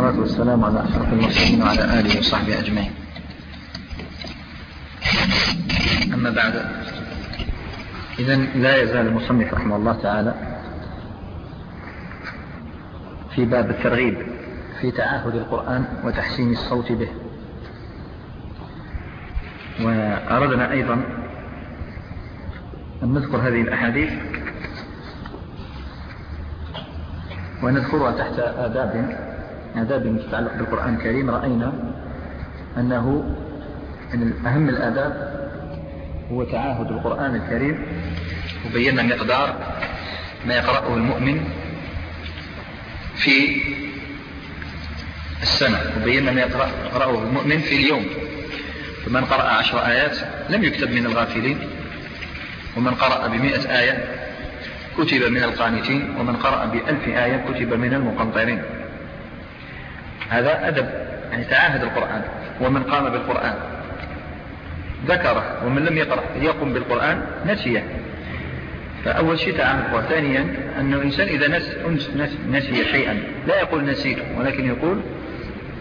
والصلاة والسلام على أشرف المرسلين وعلى آله وصحبه أجمعين. أما بعد إذا لا يزال المصنف رحمه الله تعالى في باب الترغيب في تعاهد القرآن وتحسين الصوت به. وأردنا أيضا أن نذكر هذه الأحاديث ونذكرها تحت آداب آداب تتعلق بالقرآن الكريم رأينا أنه من أهم الآداب هو تعاهد القرآن الكريم وبينا مقدار ما يقرأه المؤمن في السنة وبينا ما يقرأه المؤمن في اليوم. فمن قرأ عشر آيات لم يكتب من الغافلين ومن قرأ بمئة آية كتب من القانتين ومن قرأ بألف آية كتب من المقنطرين. هذا أدب. يعني تعاهد القرآن. ومن قام بالقرآن. ذكره. ومن لم يقرأ يقم بالقرآن نسيه. فأول شيء تعاهد وثانيا أنه الإنسان إذا نس نسي شيئا. لا يقول نسيته ولكن يقول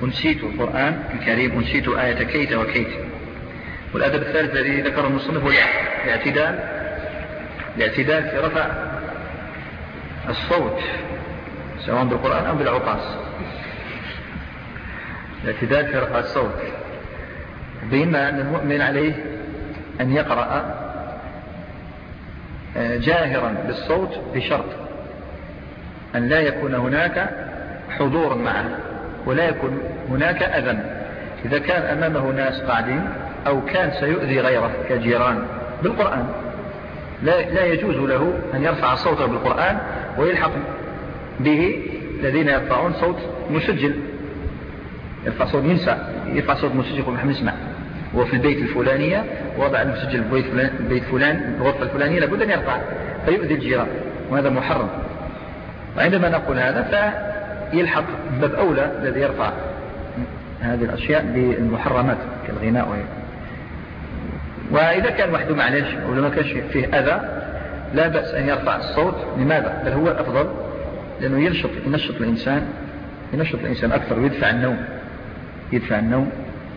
أنسيت القرآن الكريم أنسيت آية كيت وكيت. والأدب الثالث الذي ذكره المصنف هو الاعتدال. الاعتدال في رفع الصوت سواء بالقرآن أو بالعطاس الاعتدال في رفع الصوت بما أن المؤمن عليه أن يقرأ آه، جاهرا بالصوت بشرط أن لا يكون هناك حضور معه ولا يكون هناك أذن. إذا كان أمامه ناس قاعدين أو كان سيؤذي غيره كجيران بالقرآن لا, لا يجوز له أن يرفع صوته بالقرآن ويلحق به الذين يرفعون صوت مسجل. صوت ينسى يرفع صوت مسجل يقول نحن نسمع هو في البيت الفلانية وضع المسجل في فلان, فلان الغرفة الفلانية لابد أن يرفع فيؤذي الجيران وهذا محرم وعندما نقول هذا فيلحق باب أولى الذي يرفع هذه الأشياء بالمحرمات كالغناء وهي. وإذا كان وحده معلش أو ما كانش فيه أذى لا بأس أن يرفع الصوت لماذا؟ بل هو الأفضل لأنه ينشط ينشط الإنسان ينشط الإنسان أكثر ويدفع النوم يدفع النوم.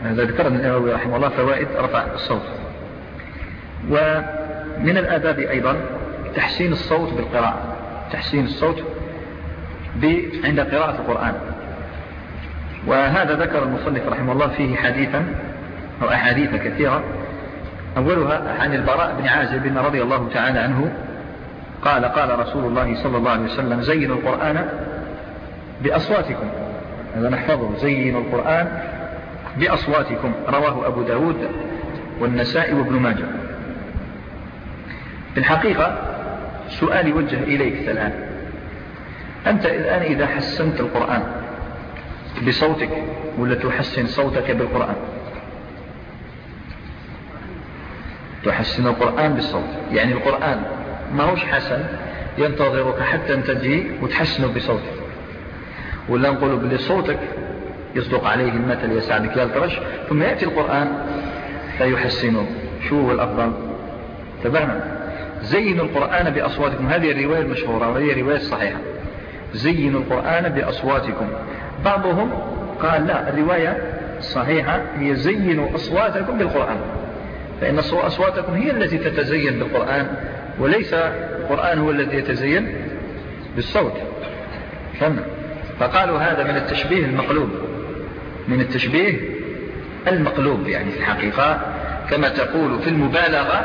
هذا ذكر النووي رحمه الله فوائد رفع الصوت. ومن الآداب أيضا تحسين الصوت بالقراءة. تحسين الصوت عند قراءة القرآن. وهذا ذكر المصنف رحمه الله فيه حديثا أو أحاديث كثيرة. أولها عن البراء بن عازب رضي الله تعالى عنه. قال قال رسول الله صلى الله عليه وسلم زينوا القرآن بأصواتكم. هذا نحفظه. زينوا القرآن بأصواتكم. رواه أبو داود والنساء وابن ماجه. في الحقيقة سؤال يوجه إليك الآن أنت الآن إذا حسنت القرآن بصوتك ولا تحسن صوتك بالقرآن؟ تحسن القرآن بالصوت. يعني القرآن ما هوش حسن ينتظرك حتى تجي وتحسنه بصوتك. ولا نقول بلي صوتك يصدق عليه المثل يسعدك يلترش ثم يأتي القرآن فيحسنه. شو هو الأفضل؟ تبعنا زينوا القرآن بأصواتكم. هذه الرواية المشهورة وهي الرواية الصحيحة زينوا القرآن بأصواتكم. بعضهم قال لا الرواية الصحيحة هي زينوا أصواتكم بالقرآن. فإن أصواتكم هي التي تتزين بالقرآن وليس القرآن هو الذي يتزين بالصوت. فهمنا؟ فقالوا هذا من التشبيه المقلوب. من التشبيه المقلوب يعني في الحقيقة كما تقول في المبالغة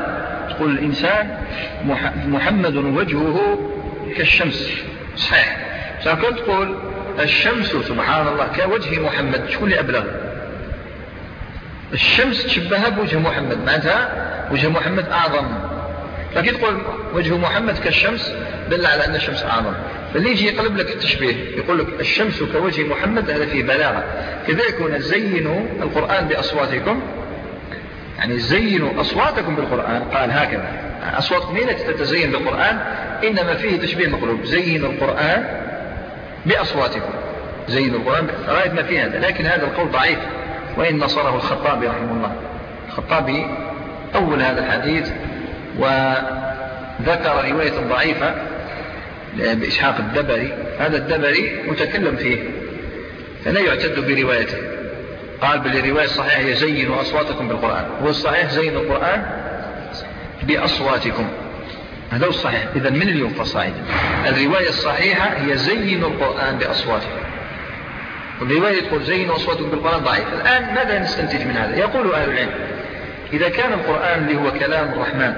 تقول الإنسان محمد وجهه كالشمس. صحيح. سأقول تقول الشمس سبحان الله كوجه محمد شكون اللي أبلغ؟ الشمس تشبهها بوجه محمد. معناتها وجه محمد أعظم. لكن تقول وجه محمد كالشمس دل على أن الشمس أعظم. فاللي يجي يقلب لك التشبيه يقول لك الشمس كوجه محمد هذا فيه بلاغة. كذلك هنا زينوا القرآن بأصواتكم. يعني زينوا أصواتكم بالقرآن. قال هكذا. أصواتكم التي تتزين بالقرآن إنما فيه تشبيه مقلوب. زينوا القرآن بأصواتكم. زينوا القرآن رأيت ما فيه هذا. لكن هذا القول ضعيف. وإن نصره الخطابي رحمه الله. الخطابي أول هذا الحديث وذكر رواية ضعيفة بإسحاق الدبري. هذا الدبري متكلم فيه فلا يعتد بروايته. قال بل الرواية الصحيحة هي زينوا أصواتكم بالقرآن. هو الصحيح زينوا القرآن بأصواتكم. هذا هو الصحيح. إذا من اليوم فصاعد؟ الرواية الصحيحة هي زينوا القرآن بأصواتكم. والرواية تقول زينوا أصواتكم بالقرآن ضعيف. الآن ماذا نستنتج من هذا؟ يقول أهل العلم إذا كان القرآن اللي هو كلام الرحمن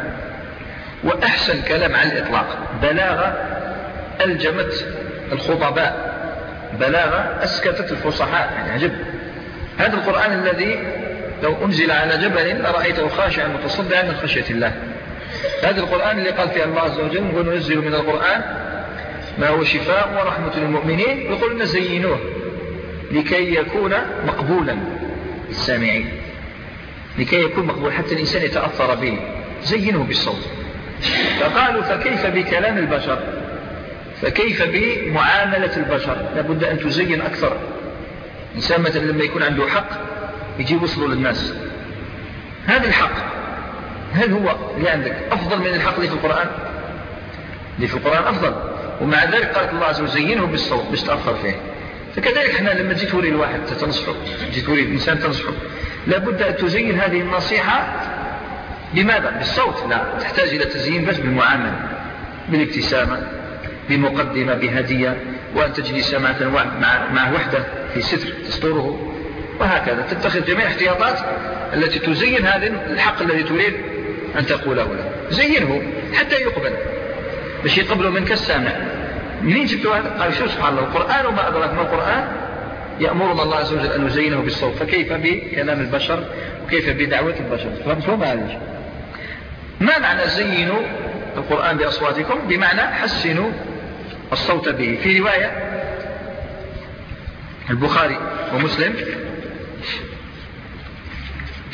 وأحسن كلام على الإطلاق. بلاغة ألجمت الخطباء. بلاغة أسكتت الفصحاء. يعني عجب. هذا القرآن الذي لو أنزل على جبل لرأيته خاشعا متصدعا من خشية الله. هذا القرآن اللي قال فيه الله عز وجل وننزل من القرآن ما هو شفاء ورحمة للمؤمنين. يقول نزينوه لكي يكون مقبولا للسامعين. لكي يكون مقبول. حتى الإنسان يتأثر به. زينه بالصوت. فقالوا فكيف بكلام البشر؟ فكيف بمعاملة البشر؟ لابد أن تزين أكثر. إنسان مثلا لما يكون عنده حق يجي وصله للناس. هذا الحق هل هو اللي عندك أفضل من الحق اللي في القرآن؟ اللي في القرآن أفضل. ومع ذلك قالت الله عز وجل زينه بالصوت باش تأثر فيه. فكذلك إحنا لما تجي توري الواحد تنصحه تجي توري الإنسان تنصحه لابد أن تزين هذه النصيحة بماذا؟ بالصوت. لا تحتاج إلى تزيين بس بالمعاملة بالابتسامة بمقدمة بهدية وأن تجلس مع, مع وحدة في ستر تستره وهكذا. تتخذ جميع الاحتياطات التي تزين هذا الحق الذي تريد أن تقوله له. زينه حتى يقبل. باش يقبلوا منك السامع. منين جبتوا هذا؟ قال شو سبحان الله القرآن وما أدراك ما القرآن؟ يأمرنا الله عز وجل أن نزينه بالصوت. فكيف بكلام البشر؟ وكيف بدعوة البشر؟ فهمتوا هذا ما معنى زينوا القرآن بأصواتكم؟ بمعنى حسنوا الصوت به. في رواية البخاري ومسلم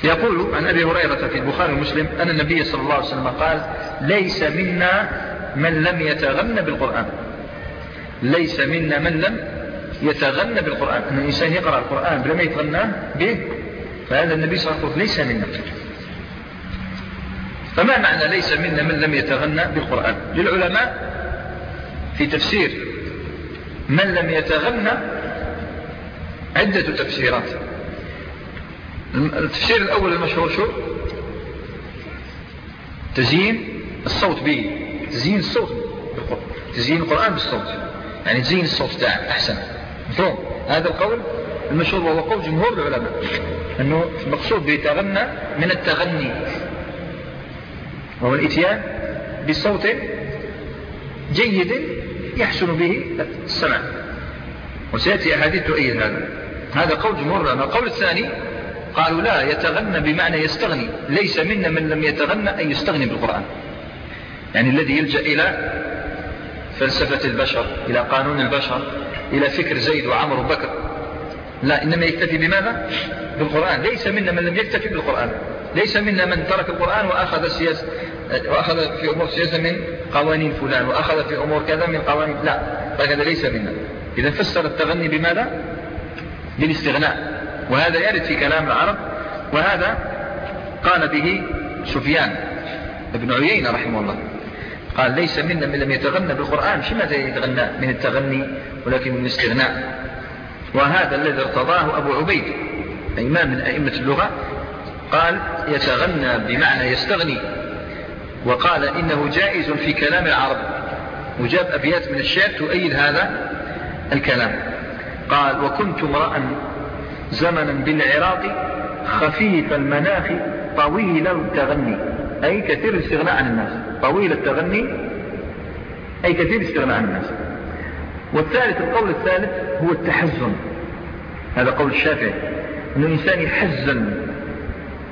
يقول عن أبي هريرة في البخاري ومسلم أن النبي صلى الله عليه وسلم قال ليس منا من لم يتغن بالقرآن. ليس منا من لم يتغنى بالقرآن. أن الإنسان يقرأ القرآن بلا يتغنى به فهذا النبي صلى الله عليه وسلم ليس منا. فما معنى ليس منا من لم يتغنى بالقرآن؟ للعلماء في تفسير من لم يتغنى عدة تفسيرات. التفسير الأول المشهور شو؟ تزيين الصوت به. تزيين الصوت تزيين القرآن بالصوت. يعني تزيين الصوت تاعك أحسن. مفهوم؟ هذا القول المشهور وهو قول جمهور العلماء. أنه المقصود بيتغنى من التغني. وهو الإتيان بصوت جيد يحسن به السمع وسيأتي أحاديث تؤيد هذا. هذا قول جمهور العلماء. القول الثاني قالوا لا يتغنى بمعنى يستغني. ليس منا من لم يتغنى أن يستغني بالقرآن. يعني الذي يلجأ إلى فلسفة البشر إلى قانون البشر إلى فكر زيد وعمر وبكر. لا إنما يكتفي بماذا؟ بالقرآن. ليس منا من لم يكتفي بالقرآن. ليس منا من ترك القرآن وأخذ السياسة وأخذ في أمور سياسة من قوانين فلان وأخذ في أمور كذا من قوانين لا فهذا ليس منا. إذا فسر التغني بماذا؟ بالاستغناء. وهذا يرد في كلام العرب وهذا قال به سفيان ابن عيينة رحمه الله. قال ليس منا من لم يتغنى بالقرآن. شو ماذا يتغنى؟ من التغني ولكن من الاستغناء. وهذا الذي ارتضاه أبو عبيد إمام من أئمة اللغة قال يتغنى بمعنى يستغني. وقال إنه جائز في كلام العرب. وجاب أبيات من الشعر تؤيد هذا الكلام. قال وكنت امرأ زمنا بالعراق خفيف المناخ طويل التغني. أي كثير الاستغناء عن الناس. طويل التغني أي كثير الاستغناء عن الناس. والثالث القول الثالث هو التحزن. هذا قول الشافعي. أن الإنسان يحزن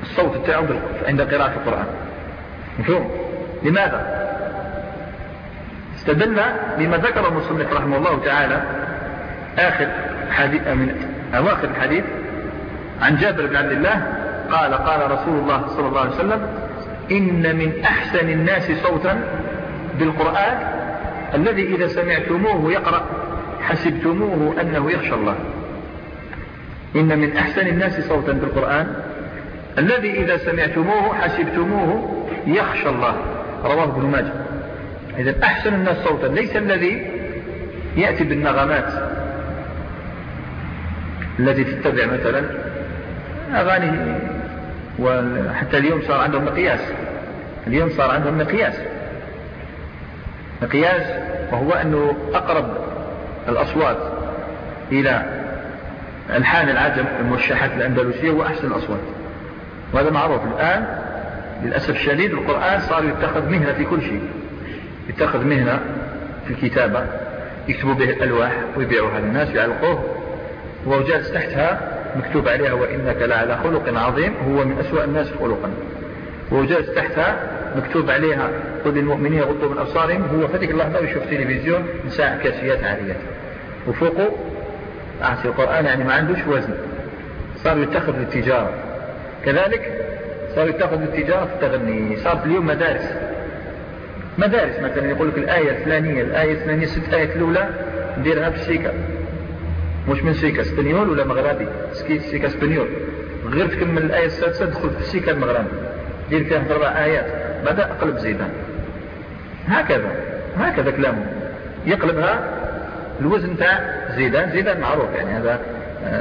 الصوت بتاعه عند قراءة القرآن. مفهوم؟ لماذا؟ استدل بما ذكر المصنف رحمه الله تعالى آخر حديث من أواخر الحديث عن جابر بن عبد الله قال قال رسول الله صلى الله عليه وسلم إن من أحسن الناس صوتا بالقرآن الذي إذا سمعتموه يقرأ حسبتموه أنه يخشى الله. إن من أحسن الناس صوتا بالقرآن الذي إذا سمعتموه حسبتموه يخشى الله. رواه ابن ماجه. إذا أحسن الناس صوتا. ليس الذي يأتي بالنغمات التي تتبع مثلا أغاني. وحتى اليوم صار عندهم مقياس. اليوم صار عندهم مقياس. مقياس وهو أنه أقرب الأصوات إلى ألحان العجم الموشحات الأندلسية هو أحسن الأصوات. وهذا معروف. الآن للأسف الشديد القرآن صار يتخذ مهنة في كل شيء. يتخذ مهنة في الكتابة يكتبوا به الألواح ويبيعوها للناس ويعلقوه وجالس تحتها مكتوب عليها وإنك لعلى خلق عظيم هو من أسوأ الناس خلقا. وجالس تحتها مكتوب عليها قل للمؤمنين يغضوا من أبصارهم هو فتك اللحظة ويشوف تلفزيون نساء كاسيات عاليات وفوقه أعطي القرآن يعني ما عندوش وزن. صار يتخذ للتجارة. كذلك صار يتخذ للتجارة في التغني. صارت اليوم مدارس. مدارس مثلا يقول لك الآية الفلانية الآية الفلانية ست آيات الأولى نديرها بالسيكا مش من سيكا اسبانيول ولا مغربي؟ سيكا espagnol. غير تكمل الآية السادسة دخل في السيكا المغربي. دير فيها ضربة آيات. بعد أقلب زيدان. هكذا. هكذا كلامه. يقلبها الوزن تاع زيدان. زيدان معروف يعني هذا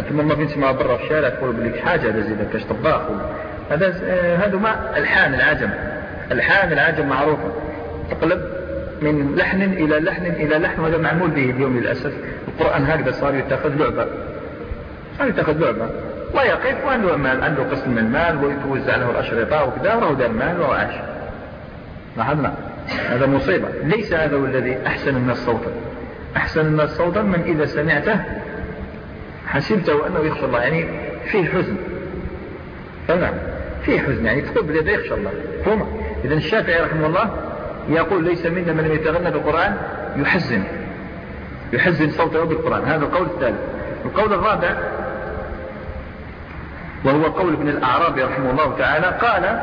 ثم ما تسمع برا في الشارع تقول بليك حاجة هذا زيدان كاش طباخ هذا آه، هذا ما ألحان العجم. ألحان العجم معروفة تقلب من لحن إلى لحن إلى لحن وهذا معمول به اليوم للأسف. القرآن هكذا صار يتخذ لعبة. صار يتخذ لعبة. ويقف وعنده مال عنده قسم من المال ويتوزع له الأشرطة وكذا وهو دار مال وعاش لاحظنا؟ هذا مصيبة. ليس هذا هو الذي أحسن الناس صوتا. أحسن الناس صوتا من إذا سمعته حسبته أنه يخشى الله يعني فيه حزن. فنعم فيه حزن يعني تقول بلاد يخشى الله. فهم إذا الشافعي رحمه الله يقول ليس منا من لم يتغنى بالقرآن يحزن. يحزن صوته بالقرآن هذا القول الثالث. القول الرابع وهو قول ابن الأعرابي رحمه الله تعالى قال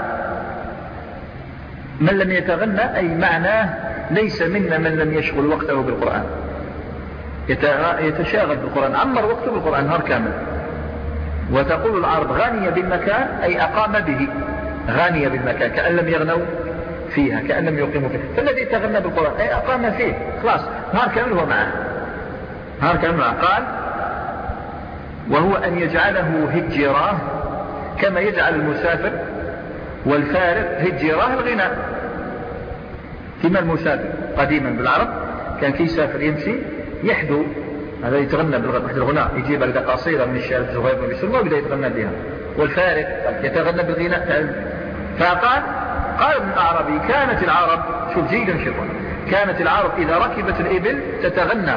من لم يتغنى أي معناه ليس منا من لم يشغل وقته بالقرآن يتشاغل بالقرآن. عمر وقته بالقرآن نهار كامل. وتقول العرب غني بالمكان أي أقام به. غني بالمكان كأن لم يغنوا فيها كأن لم يقيموا فيها. فالذي تغنى بالقرآن أي أقام فيه. خلاص نهار كامل هو معه. نهار كامل معه. قال وهو أن يجعله هجراه كما يجعل المسافر والفارق هجراه الغناء. كما المسافر قديما بالعرب كان كي يسافر يمشي يحدو هذا يتغنى بالغناء يجيب لك قصيدة من الشعر الزهير بن سلمى ويبدأ يتغنى بها. والفارق يتغنى بالغناء فقال قال ابن الأعرابي كانت العرب شوف جيدا شيطان كانت العرب إذا ركبت الإبل تتغنى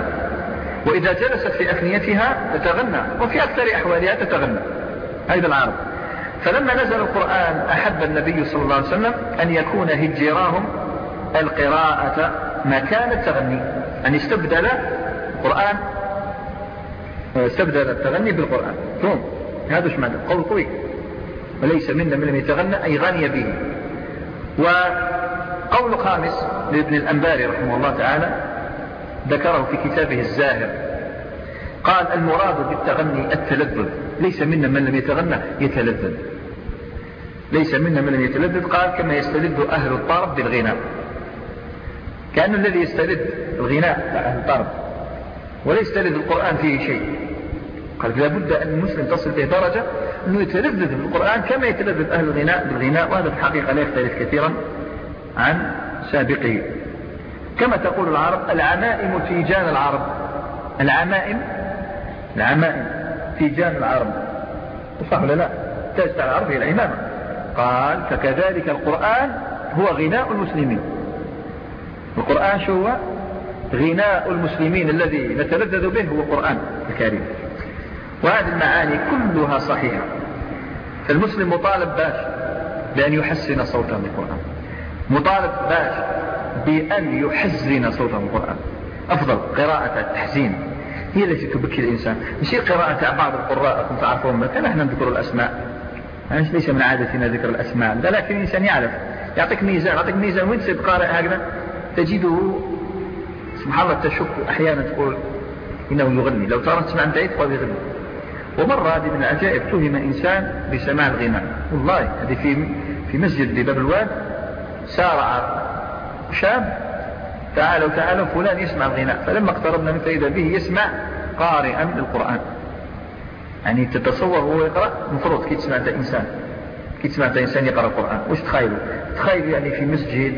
وإذا جلست في أثنيتها تتغنى وفي أكثر أحوالها تتغنى. هذا العرب. فلما نزل القرآن أحب النبي صلى الله عليه وسلم أن يكون هجراهم القراءة مكان التغني أن استبدل القرآن استبدل التغني بالقرآن. ثم هذا إيش معنى؟ قول طويل. وليس منا من لم يتغنى أي غني به. وقول خامس لابن الأنباري رحمه الله تعالى ذكره في كتابه الزاهر. قال المراد بالتغني التلذذ. ليس منا من لم يتغنى يتلذذ. ليس منا من لم يتلذذ قال كما يستلذ أهل الطرب بالغناء. كأن الذي يستلذ الغناء أهل الطرب. ولا يستلذ القرآن فيه شيء. قال لابد أن المسلم تصل به درجة أنه يتلذذ بالقرآن كما يتلذذ أهل الغناء بالغناء وهذا في الحقيقة لا يختلف كثيرا عن سابقه. كما تقول العرب العمائم تيجان العرب. العمائم العمائم تيجان العرب. صح ولا لا؟ تاج العرب هي العمامة قال فكذلك القرآن هو غناء المسلمين. القرآن شو هو؟ غناء المسلمين الذي نتلذذ به هو القرآن الكريم. وهذه المعاني كلها صحيحة. فالمسلم مطالب باش بأن يحسن صوته بالقرآن مطالب باش بأن يحزن صوته بالقرآن أفضل قراءة التحزين. هي التي تبكي الإنسان. مش قراءة بعض القراء كنت تعرفون مثلا إحنا نذكر الأسماء. يعني ليس من عادتنا ذكر الأسماء؟ لكن الإنسان يعرف. يعطيك ميزان يعطيك ميزان. وين تصير قارئ هكذا؟ تجده سبحان الله تشك أحيانا تقول إنه يغني. لو ترى تسمع بعيد قال يغني. ومرة هذه من العجائب تهم إنسان بسماع الغناء. والله هذه في في مسجد بباب الواد سارع شاب تعالوا تعالوا فلان يسمع الغناء. فلما اقتربنا من فإذا به يسمع قارئا للقرآن. يعني تتصور هو يقرأ مفروض كي تسمع إنسان. كي تسمع إنسان يقرأ القرآن. وش تخيلوا؟ تخيل يعني في مسجد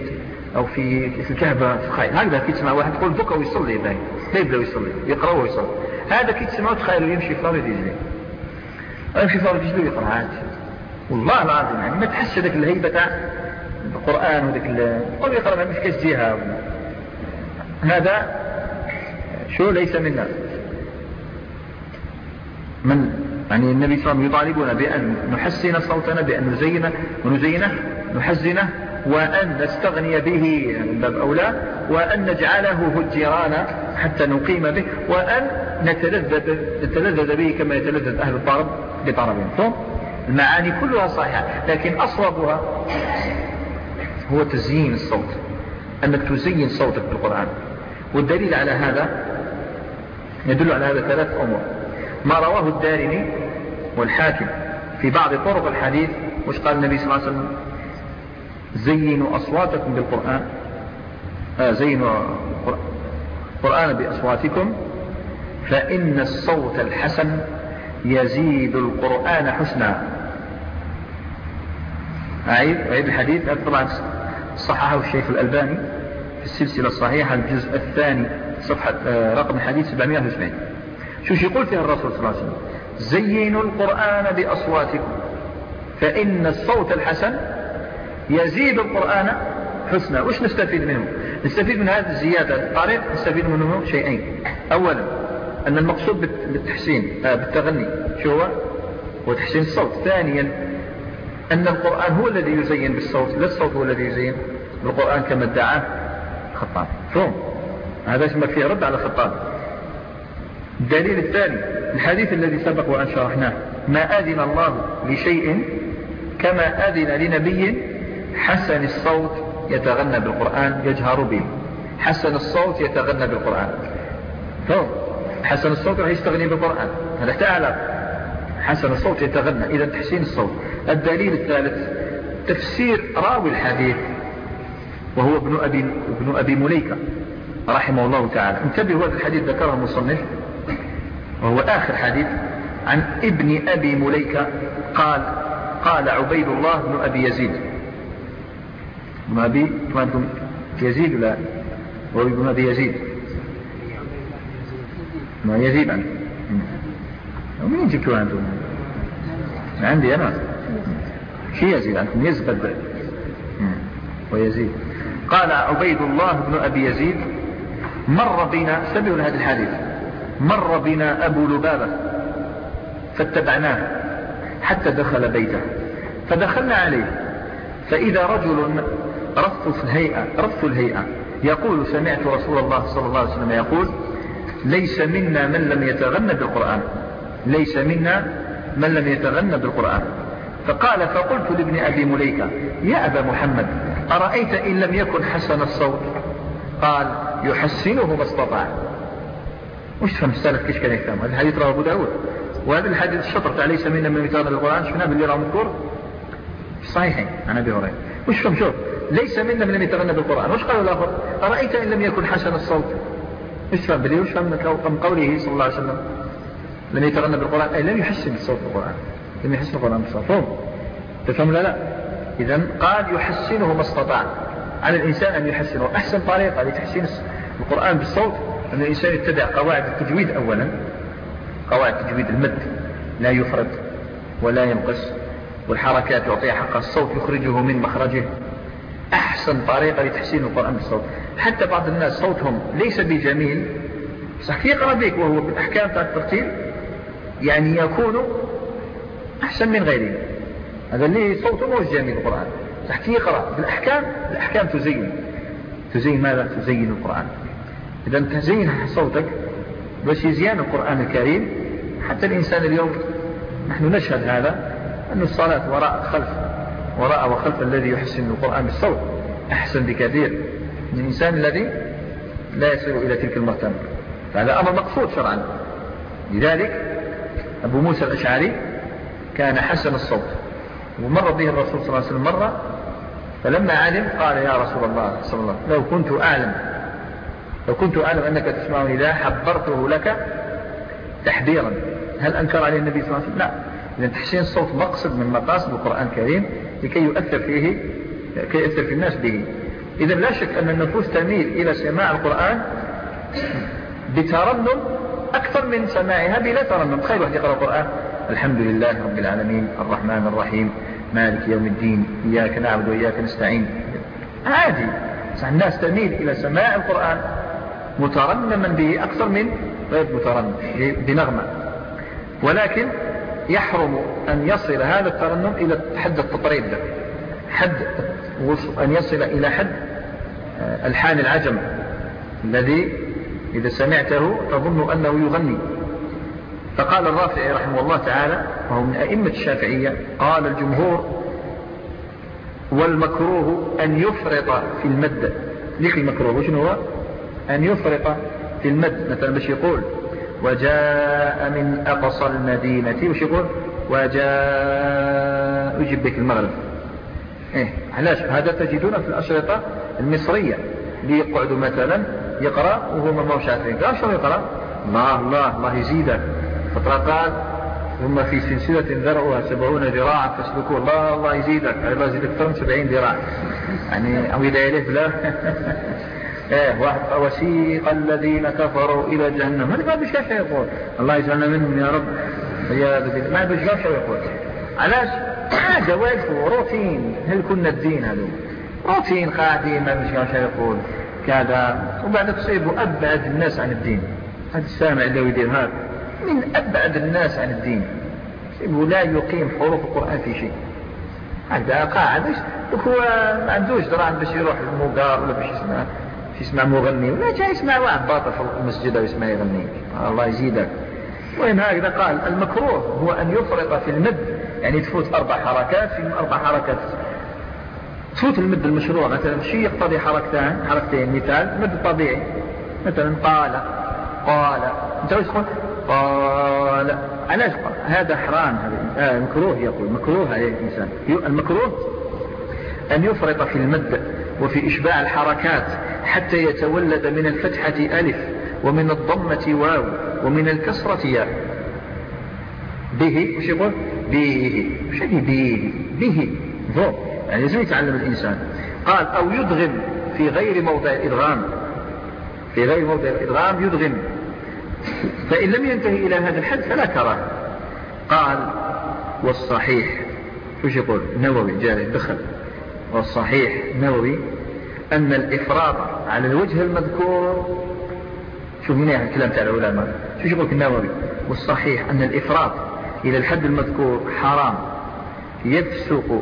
أو في في الكعبة تخيل. هكذا كي تسمع واحد يقول بكى ويصلي باي لا يبدأ يصلي يقرأ ويصلي. هذا كي تسمعه تخيلوا يمشي فارغ يجري. يمشي فارغ يجري ويقرأ عاد. والله العظيم يعني ما تحس هذاك الهيبة تاع القرآن وذاك قل يقرأ ما مش جهة. هذا شو ليس منا. من يعني النبي صلى الله عليه وسلم يطالبنا بأن نحسن صوتنا بأن نزينه ونزينه نحزنه وأن نستغني به من باب أولى وأن نجعله هجرانا حتى نقيم به وأن نتلذذ, نتلذذ به كما يتلذذ أهل الطرب بطربهم المعاني كلها صحيحة لكن أصوبها هو تزيين الصوت أنك تزين صوتك بالقرآن. والدليل على هذا يدل على هذا ثلاث أمور. ما رواه الدارمي والحاكم في بعض طرق الحديث وش قال النبي صلى الله عليه وسلم؟ زينوا أصواتكم بالقرآن. آه زينوا القرآن. بأصواتكم. فإن الصوت الحسن يزيد القرآن حسنا. أعيد أعيد الحديث. طبعا صححه الشيخ الألباني في السلسلة الصحيحة الجزء الثاني صفحة آه، رقم الحديث 770 شو يقول فيها الرسول صلى الله عليه وسلم؟ زينوا القرآن بأصواتكم. فإن الصوت الحسن يزيد القرآن حسنا وش نستفيد منه؟ نستفيد من هذه الزيادة. الطريق نستفيد منه شيئين. أولا أن المقصود بالتحسين آه بالتغني. شو هو؟ هو تحسين الصوت. ثانيا أن القرآن هو الذي يزين بالصوت. لا الصوت هو الذي يزين. بالقرآن كما ادعاه خطاب. فهم؟ هذا اسمه فيه رد على خطاب. الدليل الثاني الحديث الذي سبق وأن شرحناه. ما أذن الله لشيء كما أذن لنبي حسن الصوت يتغنى بالقرآن يجهر به. حسن الصوت يتغنى بالقرآن. فهم حسن الصوت راح يستغني بالقرآن. هذا تعالى حسن الصوت يتغنى. إذا تحسين الصوت. الدليل الثالث تفسير راوي الحديث وهو ابن أبي, ابن أبي مليكة رحمه الله تعالى. انتبهوا هذا الحديث ذكره المصنف وهو آخر حديث عن ابن أبي مليكة قال قال عبيد الله بن أبي يزيد. ابن أبي يزيد ولا هو ابن أبي يزيد. ما يزيد عنه ومين جبتوا أنتم عندي أنا. شي يزيد عنكم يزبد ويزيد. قال عبيد الله بن أبي يزيد مر بنا سمعوا هذا الحديث. مر بنا أبو لبابة فاتبعناه حتى دخل بيته. فدخلنا عليه. فإذا رجل رف الهيئة رف الهيئة. يقول سمعت رسول الله صلى الله عليه وسلم يقول ليس منا من لم يتغنى بالقرآن. ليس منا من لم يتغنى بالقرآن. فقال فقلت لابن أبي مليكة يا أبا محمد أرأيت إن لم يكن حسن الصوت قال يحسنه ما استطاع. وش فهم السلف؟ كيش كان يفهم هذا الحديث رواه أبو داود. وهذا الحديث الشطر تاع ليس منا من يتغنى بالقرآن شفناه باللي راه مذكور؟ في الصحيحين عن أبي هريرة. وش فهم شوف؟ ليس منا من لم يتغنى بالقرآن. وش قال الآخر؟ أرأيت إن لم يكن حسن الصوت؟ وش فهم بلي؟ وش فهم من قوله صلى الله عليه وسلم؟ لم يتغنى بالقرآن. أي لم يحسن الصوت بالقرآن. لم يحسن القرآن بالصوت. فهم. تفهم لا لا؟ إذا قال يحسنه ما استطاع. على الإنسان أن يحسنه. أحسن طريقة لتحسين القرآن بالصوت أن الإنسان يتبع قواعد التجويد أولا. قواعد تجويد المد. لا يفرد ولا ينقص. والحركات يعطيها حق الصوت يخرجه من مخرجه. أحسن طريقة لتحسين القرآن بالصوت. حتى بعض الناس صوتهم ليس بجميل. صح يقرأ بك وهو بالأحكام تاع الترتيل يعني يكون أحسن من غيره. هذا اللي صوته مو جميل القرآن. صح يقرأ بالأحكام الأحكام تزين. تزين ماذا؟ تزين القرآن. إذا تزين صوتك باش يزيان القرآن الكريم. حتى الإنسان اليوم نحن نشهد هذا أن الصلاة وراء خلف وراء وخلف الذي يحسن القرآن بالصوت. أحسن بكثير. من الإنسان الذي لا يصل إلى تلك المرتبة. فهذا أمر مقصود شرعا. لذلك أبو موسى الأشعري كان حسن الصوت. ومر به الرسول صلى الله عليه وسلم مرة فلما علم قال يا رسول الله صلى الله عليه وسلم لو كنت أعلم لو كنت أعلم أنك تسمعني لا حبرته لك تحبيرا. هل أنكر عليه النبي صلى الله عليه وسلم؟ لا. لأن تحسين الصوت مقصد من مقاصد القرآن الكريم لكي يؤثر فيه كي يؤثر في الناس به. إذا لا شك أن النفوس تميل إلى سماع القرآن بترنم أكثر من سماعها بلا ترنم. تخيل واحد يقرأ القرآن. الحمد لله رب العالمين الرحمن الرحيم مالك يوم الدين إياك نعبد وإياك نستعين. عادي. الناس تميل إلى سماع القرآن مترنما به أكثر من غير مترنم بنغمة. ولكن يحرم أن يصل هذا الترنم إلى حد التطريب ده. حد أن يصل إلى حد آه، الحان العجم الذي إذا سمعته تظن أنه يغني. فقال الرافعي رحمه الله تعالى وهو من أئمة الشافعية قال الجمهور والمكروه أن يفرط في المد. ليك المكروه؟ وشنو هو؟ أن يفرط في المد. مثلا باش يقول وجاء من أقصى المدينة وش يقول؟ وجاء يجيب بك المغرب؟ إيه علاش؟ هذا تجدونه في الأشرطة المصرية. اللي مثلا يقرأ وهو ما موش عارفين. قال شو يقرأ؟ الله الله الله يزيدك. فترة قال ثم في سلسلة ذرعها سبعون ذراعا فاسلكوه. الله الله يزيدك. الله يزيدك أكثر من سبعين ذراع. يعني أو إذا يلف لا. واحد وسيق الذين كفروا إلى جهنم. ما بيش يقول. الله يجعلنا منهم يا رب. يا ما بيش يقول. علاش؟ حاجة واقفه روتين. هل كنا الدين هذو روتين قاعدين ما بيش يقول. كذا. وبعد تصيبوا أبعد الناس عن الدين. هذا السامع اللي يدير هذا. من أبعد الناس عن الدين. لا يقيم حروف القرآن في شيء. هذا قاعد هو ما عندوش دراهم باش يروح الموقار ولا باش يسمع. يسمع مغني. ولا جاي يسمع واحد. باطل في المسجد ويسمع يغني. الله يزيدك. وين هكذا قال المكروه هو أن يفرط في المد. يعني تفوت أربع حركات في أربع حركات. تفوت المد المشروع مثلا شيء يقتضي حركتين حركتين. مثال مد طبيعي. مثلا قال قال. أنت وش تقول؟ قال. علاش هذا حرام هذا آه مكروه يقول. مكروه عليه الإنسان. المكروه أن يفرط في المد وفي إشباع الحركات. حتى يتولد من الفتحة ألف ومن الضمة واو ومن الكسرة ياء. به وش يقول؟ به. وش يعني به؟ به. ضو يعني لازم يتعلم الإنسان؟ قال أو يدغم في غير موضع الإدغام. في غير موضع الإدغام يدغم. فإن لم ينتهي إلى هذا الحد فلا كراهة. قال والصحيح. وش يقول؟ النووي جاري دخل والصحيح النووي أن الإفراط على الوجه المذكور. شوف من الكلام تاع العلماء. شو يقول النووي؟ والصحيح أن الإفراط إلى الحد المذكور حرام. يفسق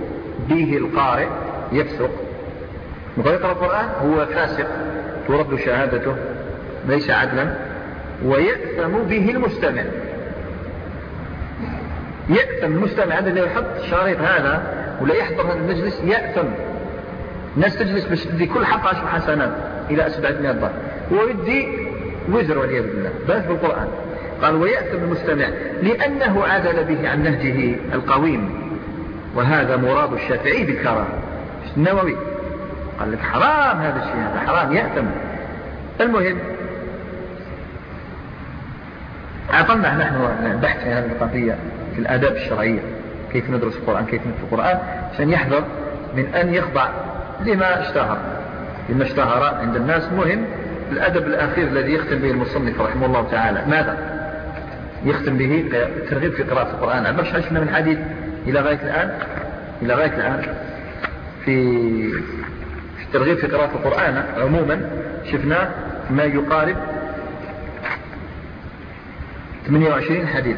به القارئ يفسق. يقرأ القرآن هو فاسق ترد شهادته ليس عدلا. ويأثم به المستمع. يأثم المستمع هذا اللي يحط شريط هذا ولا يحضر هذا المجلس يأثم. الناس تجلس باش تدي كل عشر حسنات إلى 700 ضعف هو يدي وزر والعياذ بالله. بس في القرآن. قال ويأثم المستمع لأنه عدل به عن نهجه القويم. وهذا مراد الشافعي بالكراهة النووي. قال لك حرام هذا الشيء هذا حرام يأثم. المهم أعطلنا نحن بحث في هذه القضية في الآداب الشرعية. كيف ندرس القرآن كيف ندرس القرآن عشان يحذر من أن يخضع لما اشتهر. لما اشتهر عند الناس مهم الأدب الأخير الذي يختم به المصنف رحمه الله تعالى. ماذا؟ يختم به الترغيب في قراءة القرآن. عبرش عشنا من حديث إلى غاية الآن؟ إلى غاية الآن. في في الترغيب في قراءة القرآن عموما شفنا ما يقارب 28 حديث.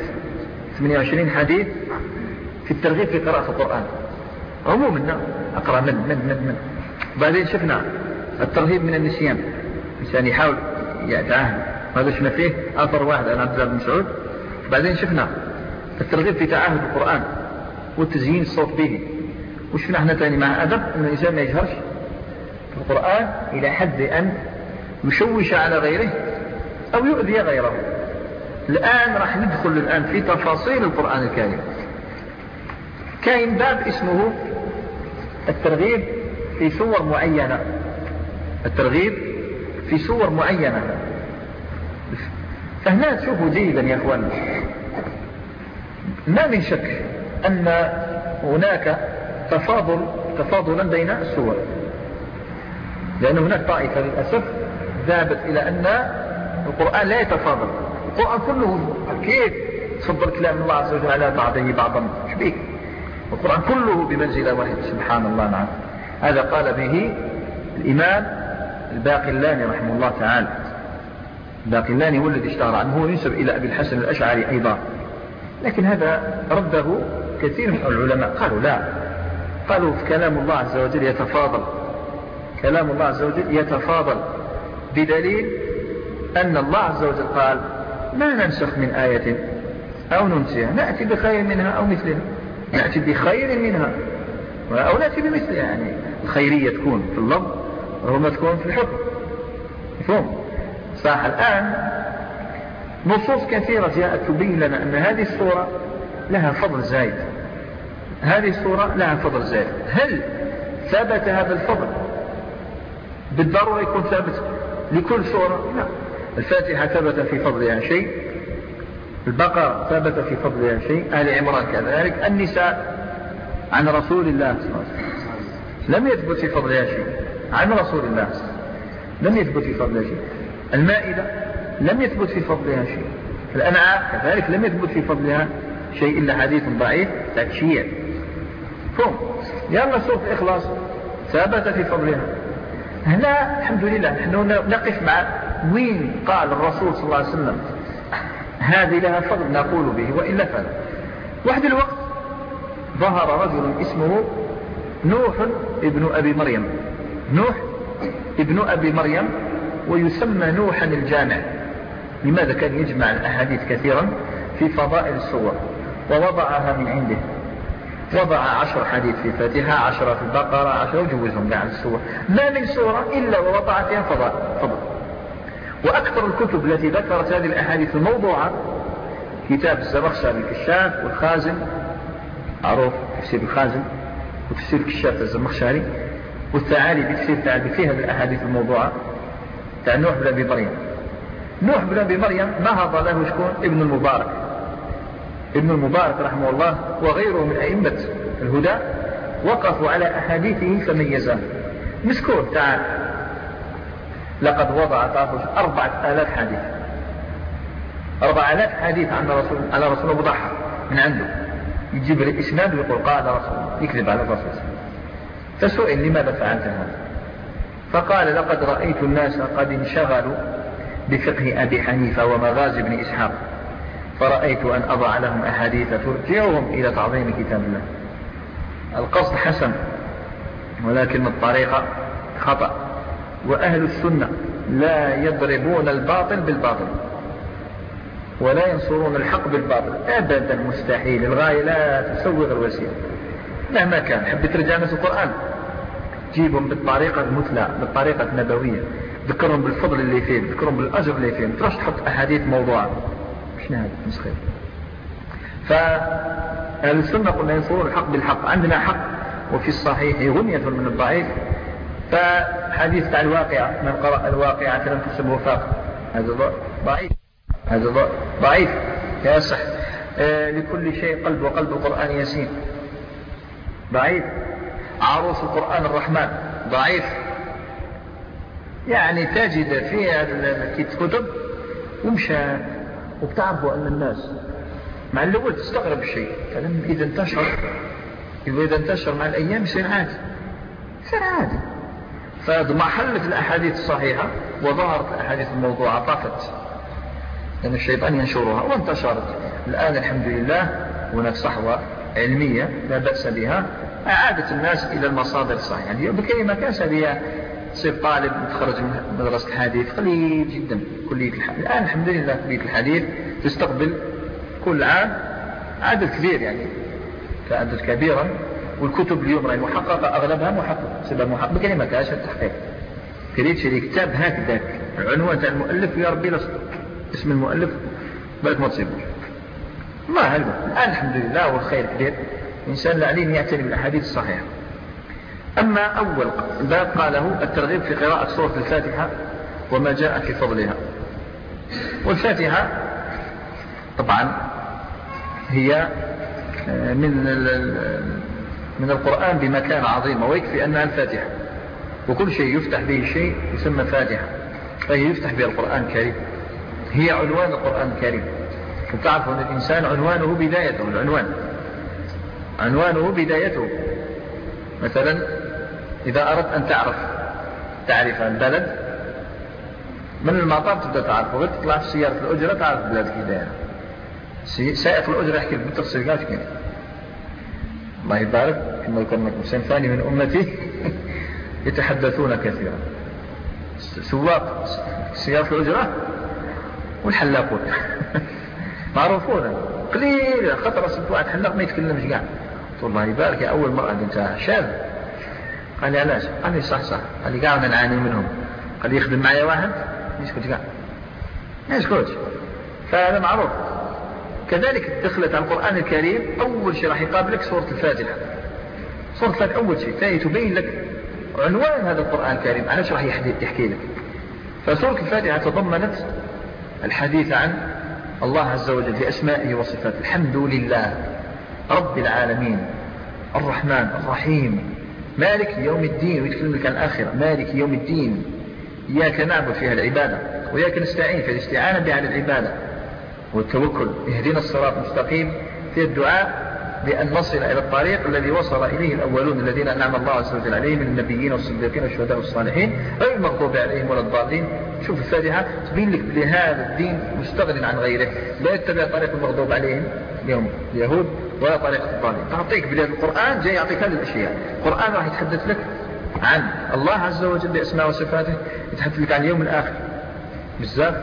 28 حديث في الترغيب في قراءة القرآن. عموما أقرأ من من من من. بعدين شفنا الترهيب من النسيان. الإنسان يحاول يتعاهد. هذا شفنا فيه؟ أثر واحد عن عبد الله بن مسعود. بعدين شفنا الترغيب في تعاهد القرآن والتزيين الصوت به. وشفنا إحنا تاني مع أدب أن الإنسان ما يجهرش القرآن إلى حد أن يشوش على غيره أو يؤذي غيره. الآن راح ندخل الآن في تفاصيل القرآن الكريم. كاين باب اسمه الترغيب في صور معينة. الترغيب في صور معينة. فهنا تشوفوا جيدا يا إخوان. ما من شك أن هناك تفاضل تفاضلا بين السور لأن هناك طائفة للأسف ذهبت إلى أن القرآن لا يتفاضل. القرآن كله كيف؟ تفضل كلام الله عز وجل على بعضه بعضا. شبيك القرآن كله بمنزلة واحدة. سبحان الله نعم. هذا قال به الإمام الباقلاني رحمه الله تعالى. الباقلاني هو الذي اشتهر عنه هو ينسب إلى أبي الحسن الأشعري أيضا. لكن هذا رده كثير من العلماء. قالوا لا. قالوا كلام الله عز وجل يتفاضل. كلام الله عز وجل يتفاضل. بدليل أن الله عز وجل قال ما ننسخ من آية أو ننسيها. نأتي بخير منها أو مثلها. نأتي بخير منها. أو نأتي بمثلها يعني. الخيرية تكون في اللفظ. وما تكون في الحكم. مفهوم؟ صح. الآن نصوص كثيرة جاءت تبين لنا أن هذه الصورة لها فضل زايد. هذه الصورة لها فضل زايد. هل ثبت هذا الفضل؟ بالضرورة يكون ثابت لكل صورة لا. الفاتحة ثبت في فضلها شيء. البقرة ثبت في فضلها شيء. آل عمران كذلك. النساء عن رسول الله صلى الله عليه وسلم لم يثبت في فضلها شيء. عن رسول الله لم يثبت في فضلها شيء. المائدة لم يثبت في فضلها شيء. الأنعام كذلك لم يثبت في فضلها شيء إلا حديث ضعيف تكشيع فهم. يلا سورة الإخلاص ثبت في فضلها. هنا الحمد لله نحن نقف مع وين قال الرسول صلى الله عليه وسلم هذه لها فضل نقول به وإلا فلا واحد الوقت ظهر رجل اسمه نوح ابن أبي مريم. نوح ابن أبي مريم ويسمى نوحا الجامع. لماذا كان يجمع الأحاديث كثيرا؟ في فضائل الصور ووضعها من عنده. وضع عشر حديث في الفاتحة عشرة في البقرة عشرة وجوزهم عن السور ما من سورة إلا ووضع فيها فضل فضل وأكثر الكتب التي ذكرت هذه الأحاديث الموضوعة كتاب الزمخشري الكشاف والخازن معروف تفسير الخازن وتفسير الكشاف الزمخشري. والثعالي بتفسير الثعالي فيها الأحاديث الموضوعة. تاع نوح بن أبي مريم. نوح بن أبي مريم نهض له شكون؟ ابن المبارك. ابن المبارك رحمه الله وغيره من أئمة الهدى وقفوا على أحاديثه فميزاه مسكون تعال. لقد وضع طافوس أربعة آلاف حديث. أربعة آلاف حديث عن رسول على رسول أبو ضحى من عنده. يجيب الإسناد ويقول قال رسول يكذب على الرسول. فسئل لماذا فعلت هذا؟ فقال لقد رأيت الناس قد انشغلوا بفقه أبي حنيفة ومغازي بن إسحاق فرأيت أن أضع لهم أحاديث ترجعهم إلى تعظيم كتاب الله. القصد حسن ولكن الطريقة خطأ وأهل السنة لا يضربون الباطل بالباطل ولا ينصرون الحق بالباطل. أبدا مستحيل الغاية لا تسوغ الوسيلة. مهما كان حب ترجع ناس القرآن. جيبهم بالطريقة المثلى بالطريقة النبوية. ذكرهم بالفضل اللي فيه ذكرهم بالأجر اللي فيه تروح تحط أحاديث موضوعة شنو هذا مسخير فأهل السنة قلنا ينصرون الحق بالحق. عندنا حق وفي الصحيح غنية من الضعيف. فحديث تاع الواقعة من قرأ الواقعة لم تصب وفاق. هذا ضعيف. هذا ضعيف. يصح آه لكل شيء قلب وقلب القرآن يسين ضعيف. عروس القرآن الرحمن ضعيف. يعني تجد في الكتب ومشى وبتعرفوا أن الناس مع الأول تستغرب الشيء فلما إذا انتشر إذا انتشر مع الأيام يصير عادي. يصير عادي. فاضمحلت الأحاديث الصحيحة وظهرت الأحاديث الموضوعة طافت لأن الشيطان ينشرها وانتشرت. الآن الحمد لله هناك صحوة. علمية لا بأس بها أعادت الناس إلى المصادر الصحيحة. يعني بكلمة كاس هذه تصير طالب متخرج من مدرسة الحديث قليل جدا كلية الحديث. الآن الحمد لله كلية الحديث تستقبل كل عام عدد كبير يعني عدد كبيرا والكتب اليوم راهي محققة أغلبها محققة سبب محقق بكلمة كاش التحقيق. كريت شري كتاب هكذا العنوان تاع المؤلف يا ربي لصدق اسم المؤلف بالك ما تصيبوش ما هلبا الآن الحمد لله والخير كبير. الإنسان العليم يعتني بالأحاديث الصحيحة. أما أول باب قاله الترغيب في قراءة سورة الفاتحة وما جاء في فضلها. والفاتحة طبعا هي آه، من من القرآن بمكان عظيم ويكفي أنها الفاتحة. وكل شيء يفتح به شيء يسمى فاتحة. فهي يفتح بها القرآن الكريم. هي عنوان القرآن الكريم. وتعرف أن الإنسان عنوانه بدايته العنوان. عنوانه بدايته. مثلا إذا أردت أن تعرف تعرف البلد من المطار تبدأ تعرف وغير تطلع في سيارة الأجرة تعرف بلادك دايرة سائق الأجرة يحكي بالتفصيل قالت كده الله يبارك كما يكون لكم ثاني من أمتي. يتحدثون كثيرا. سواق سيارة الأجرة والحلاقون. معروفون. قليل خطر صدق واحد. حلاق ما يتكلمش قاع قلت الله يبارك يا أول مرة أنت شاذ قال لي علاش؟ قال لي صح صح. قال لي قاعد نعاني منهم. قال لي يخدم معايا واحد؟ يسكت قاع. ما يسكتش. فهذا معروف. كذلك دخلت على القرآن الكريم أول شيء راح يقابلك سورة الفاتحة. سورة الفاتحة أول شيء. ثاني تبين لك عنوان هذا القرآن الكريم علاش راح يحكي لك. فسورة الفاتحة تضمنت الحديث عن الله عز وجل بأسمائه وصفاته. الحمد لله رب العالمين. الرحمن الرحيم. مالك يوم الدين. ويتكلم لك عن الآخرة. مالك يوم الدين. إياك نعبد فيها العبادة. وإياك نستعين في الاستعانة بها على العبادة. والتوكل. اهدنا الصراط المستقيم. في الدعاء. بأن نصل إلى الطريق الذي وصل إليه الأولون الذين أنعم الله عز وجل عليهم من النبيين والصديقين والشهداء والصالحين. غير المغضوب عليهم ولا الضالين. شوف الفاتحة. تبين لك بهذا الدين مستغن عن غيره. لا يتبع طريق المغضوب عليهم. اليوم اليهود ولا طريق الضالين. تعطيك بلاد القرآن جاي يعطيك هذه الأشياء. القرآن راح يتحدث لك عن الله عز وجل بأسماء وصفاته. يتحدث لك عن اليوم الآخر. بزاف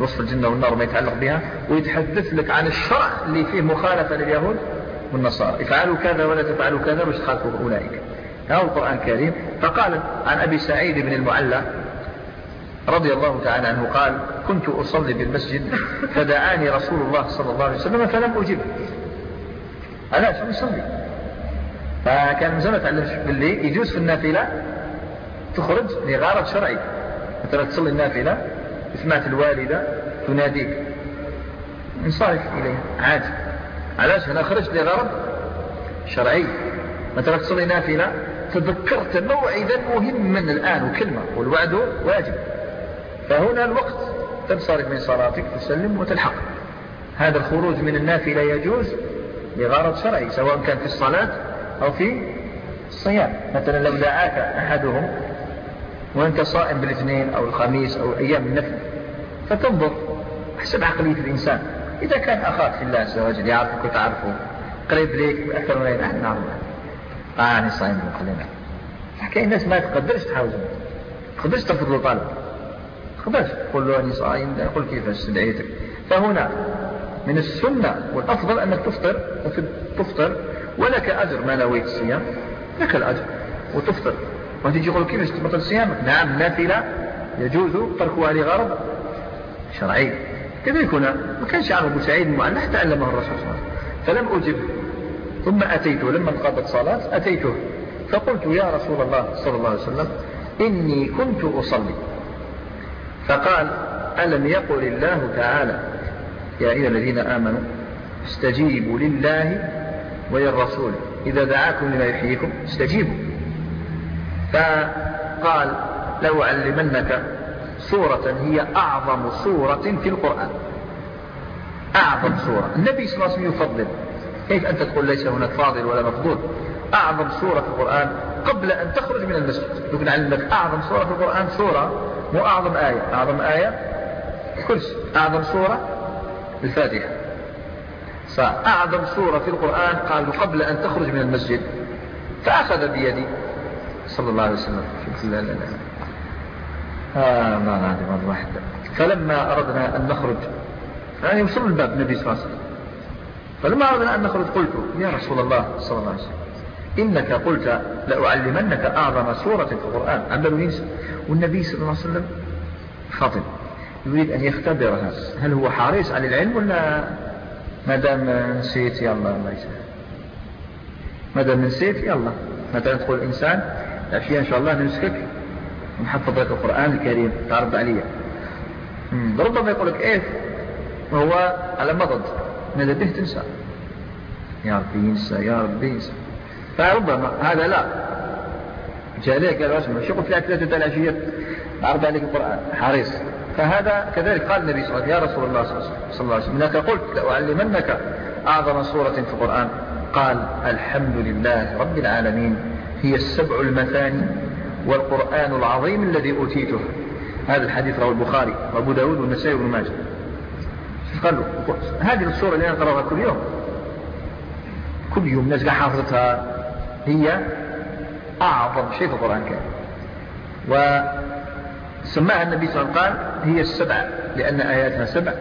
وصف الجنة والنار ما يتعلق بها. ويتحدث لك عن الشرع اللي فيه مخالفة لليهود. والنصارى. افعلوا كذا ولا تفعلوا كذا خالفوا أولئك. هذا القرآن الكريم. فقال عن أبي سعيد بن المعلى رضي الله تعالى عنه قال كنت أصلي بالمسجد فدعاني رسول الله صلى الله عليه وسلم فلم أجبه أنا شو يصلي؟ فكان زمان تعلم بالليل يجوز في النافلة تخرج لغرض شرعي. مثلا تصلي النافلة سمعت الوالدة تناديك. انصرف إليها عادي علاش؟ هنا خرجت لغرض شرعي. مثلا تصلي نافلة تذكرت موعدا مهما الآن وكلمة. والوعد واجب. فهنا الوقت. تنصرف من صلاتك تسلم وتلحق. هذا الخروج من النافلة يجوز لغرض شرعي سواء كان في الصلاة أو في الصيام. مثلا لو دعاك أحدهم وأنت صائم بالاثنين أو الخميس أو أيام النفل فتنظر. حسب عقلية الإنسان. إذا كان أخاك في الله عز وجل يعرفك وتعرفه قريب ليك أكثر من أي أحد نعم. آه أنا صايم خلينا حكاية الناس ما تقدرش تحاوز ما تقدرش ترفض له طالب تقدرش تقول له أني صايم يقول كيفاش دعيتك فهنا من السنة والأفضل أنك تفطر تفطر ولك أجر ما نويت الصيام. لك الأجر وتفطر. وتجي يقول كيفاش تبطل صيامك؟ نعم نافلة يجوز تركها لغرض شرعي. كذلك هنا ما كانش عن أبو سعيد المعلى حتى علمه الرسول صلى الله عليه وسلم. فلم أجب. ثم أتيته. لما انقضت صلاة أتيته. فقلت يا رسول الله صلى الله عليه وسلم إني كنت أصلي. فقال ألم يقل الله تعالى؟ يا أيها الذين آمنوا استجيبوا لله وللرسول. إذا دعاكم لما يحييكم استجيبوا. فقال لو علمنك سورة هي أعظم سورة في القرآن. أعظم سورة. النبي صلى الله عليه وسلم يفضل. كيف أنت تقول ليس هناك فاضل ولا مفضول؟ أعظم سورة في القرآن قبل أن تخرج من المسجد. يقول علمك أعظم سورة في القرآن سورة مو أعظم آية. أعظم آية كرسي أعظم سورة الفاتحة. صح أعظم سورة في القرآن قالوا قبل أن تخرج من المسجد. فأخذ بيدي. صلى الله عليه وسلم. آه ما مرة واحدة فلما أردنا أن نخرج يعني وصل الباب النبي صلى الله عليه وسلم. فلما أردنا أن نخرج قلت يا رسول الله صلى الله عليه وسلم إنك قلت لأعلمنك أعظم سورة في القرآن. عملوا ينسى والنبي صلى الله عليه وسلم خاطب يريد أن يختبرها هل هو حريص على العلم ولا ما دام نسيت يلا الله يسهل ما دام نسيت يلا. مثلا تقول الإنسان الأشياء إن شاء الله نمسكك. محفظ لك القرآن الكريم تعرض علي ربما يقول لك إيه؟ وهو على مضض. ماذا به؟ تنسى. يا ربي ينسى يا ربي ينسى. فربما هذا لا. جاء لك قال اسمع شو قلت لك ثلاثة ثلاثية عرض عليك القرآن. حريص. فهذا كذلك قال النبي صلى الله عليه وسلم يا رسول الله صلى الله عليه وسلم إنك قلت لأعلمنك أعظم سورة في القرآن. قال الحمد لله رب العالمين هي السبع المثاني والقرآن العظيم الذي أوتيته. هذا الحديث رواه البخاري وأبو داود والنسائي وابن ماجه. قال له هذه الصورة اللي نقرأها كل يوم. كل يوم الناس حافظتها هي أعظم شيء في القرآن الكريم. وسماها النبي صلى الله عليه وسلم قال هي السبع لأن آياتها سبع.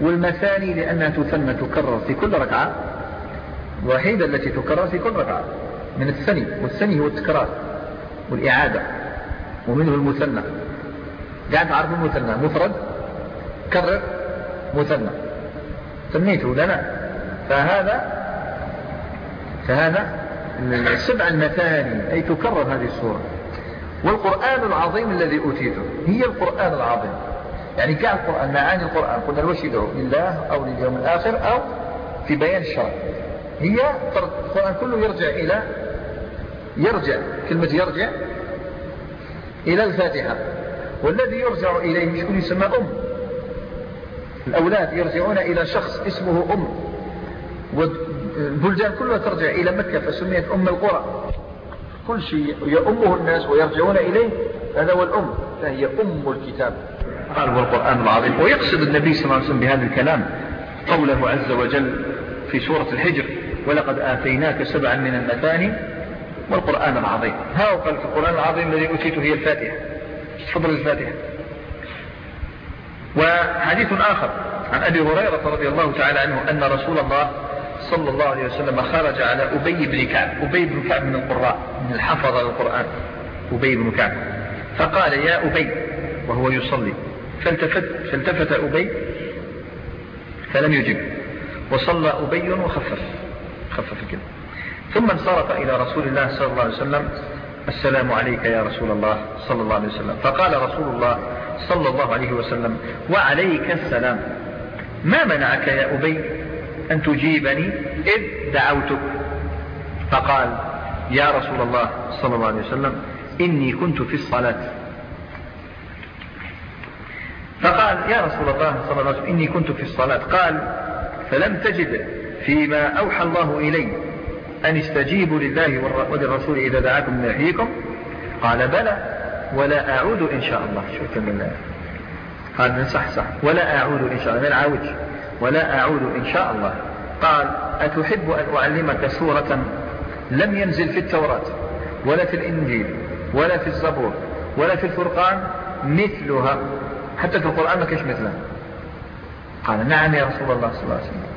والمثاني لأنها تثنى تكرر في كل ركعة. الوحيدة التي تكرر في كل ركعة من الثني. والثني هو التكرار. والإعادة ومنه المثنى. قاعد تعرف المثنى مفرد كرر مثنى. سميته لنا. فهذا فهذا السبع المثاني أي تكرر هذه السورة. والقرآن العظيم الذي أوتيته هي القرآن العظيم. يعني كاع القرآن معاني القرآن قلنا الوشيدة لله أو لليوم الآخر أو في بيان الشرع. هي القرآن كله يرجع إلى يرجع كلمة يرجع إلى الفاتحة. والذي يرجع إليه شكون يسمى أم. الأولاد يرجعون إلى شخص اسمه أم. والبلدان كلها ترجع إلى مكة فسميت أم القرى. كل شيء يأمه الناس ويرجعون إليه. هذا هو الأم فهي أم الكتاب. قال هو القرآن العظيم. ويقصد النبي صلى الله عليه وسلم بهذا الكلام قوله عز وجل في سورة الحجر ولقد آتيناك سبعا من المثاني والقرآن العظيم. ها قال في القرآن العظيم الذي أتيته هي الفاتحة. تفضل الفاتحة. وحديث آخر عن أبي هريرة رضي الله تعالى عنه أن رسول الله صلى الله عليه وسلم خرج على أبي بن كعب. أبي بن كعب من القراء من الحفظ القرآن. أبي بن كعب. فقال يا أبي وهو يصلي. فالتفت, فالتفت أبي فلم يجب. وصلى أبي وخفف. خفف كده. ثم انصرف إلى رسول الله صلى الله عليه وسلم. السلام عليك يا رسول الله صلى الله عليه وسلم. فقال رسول الله صلى الله عليه وسلم وعليك السلام. ما منعك يا أبي أن تجيبني إذ دعوتك؟ فقال يا رسول الله صلى الله عليه وسلم إني كنت في الصلاة. فقال يا رسول الله صلى الله عليه وسلم إني كنت في الصلاة. قال فلم تجد فيما أوحى الله إلي. أن استجيبوا لله وللرسول إذا دعاكم من يحييكم قال بلى ولا أعود إن شاء الله. شوف من قال صح صح. ولا أعود إن شاء الله. ما نعاودش ولا أعود إن شاء الله. قال أتحب أن أعلمك سورة لم ينزل في التوراة ولا في الإنجيل ولا في الزبور ولا في الفرقان مثلها. حتى في القرآن ما كاش مثلها. قال نعم يا رسول الله صلى الله عليه وسلم.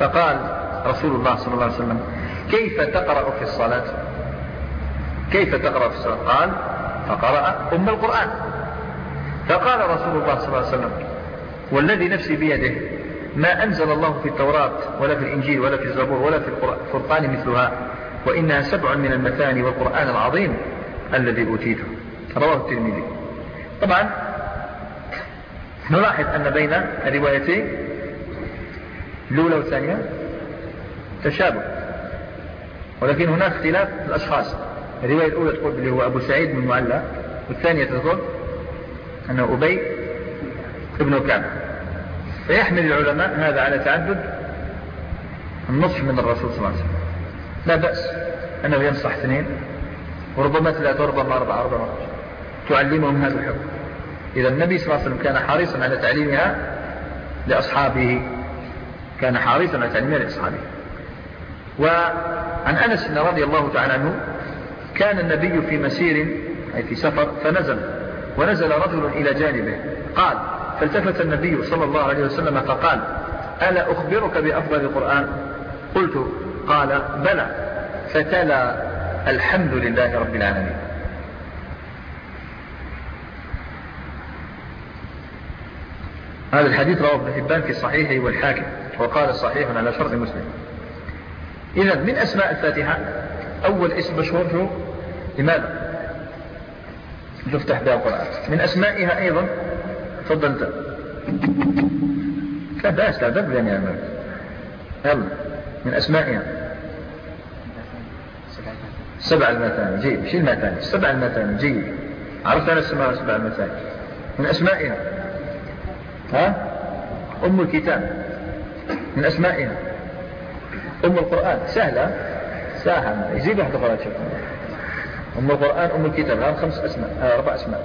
فقال رسول الله صلى الله عليه وسلم كيف تقرأ في الصلاة كيف تقرأ في الصلاة قال فقرأ أم القرآن فقال رسول الله صلى الله عليه وسلم والذي نفسي بيده ما أنزل الله في التوراة ولا في الإنجيل ولا في الزبور ولا في الفرقان مثلها وإنها سبع من المثاني والقرآن العظيم الذي أوتيته رواه الترمذي طبعا نلاحظ أن بين الروايتين الأولى والثانية تشابه. ولكن هناك اختلاف في الأشخاص. الرواية الأولى تقول اللي هو أبو سعيد بن معلى والثانية تقول أنه أبي ابن كعب. فيحمل العلماء هذا على تعدد النصح من الرسول صلى الله عليه وسلم. لا بأس أنه ينصح اثنين وربما ثلاثة وربما أربعة وربما تعلمهم هذا الحكم. إذا النبي صلى الله عليه وسلم كان حريصا على تعليمها لأصحابه. كان حريصا على تعليمها لأصحابه. وعن أنس رضي الله تعالى عنه كان النبي في مسير أي في سفر فنزل ونزل رجل إلى جانبه قال فالتفت النبي صلى الله عليه وسلم فقال ألا أخبرك بأفضل القرآن؟ قلت قال بلى فتلا الحمد لله رب العالمين. هذا الحديث رواه ابن حبان في صحيحه والحاكم وقال صحيح على شرط مسلم. إذا من أسماء الفاتحة أول اسم مشهور شو؟ لماذا؟ تفتح بها القرآن. من أسمائها أيضا؟ تفضل أنت. لا بأس لا بأس يعني يلا من أسمائها؟ سبع المثاني. جيد. شيل المثاني. سبع المثاني. جيد. عرفت أنا اسمها سبع المثاني. من أسمائها؟ ها؟ أم الكتاب. من أسمائها؟ أم القرآن. سهلة. سهلة يزيد واحد أخرى أم القرآن أم الكتاب. هذا خمس أسماء آه أربع أسماء.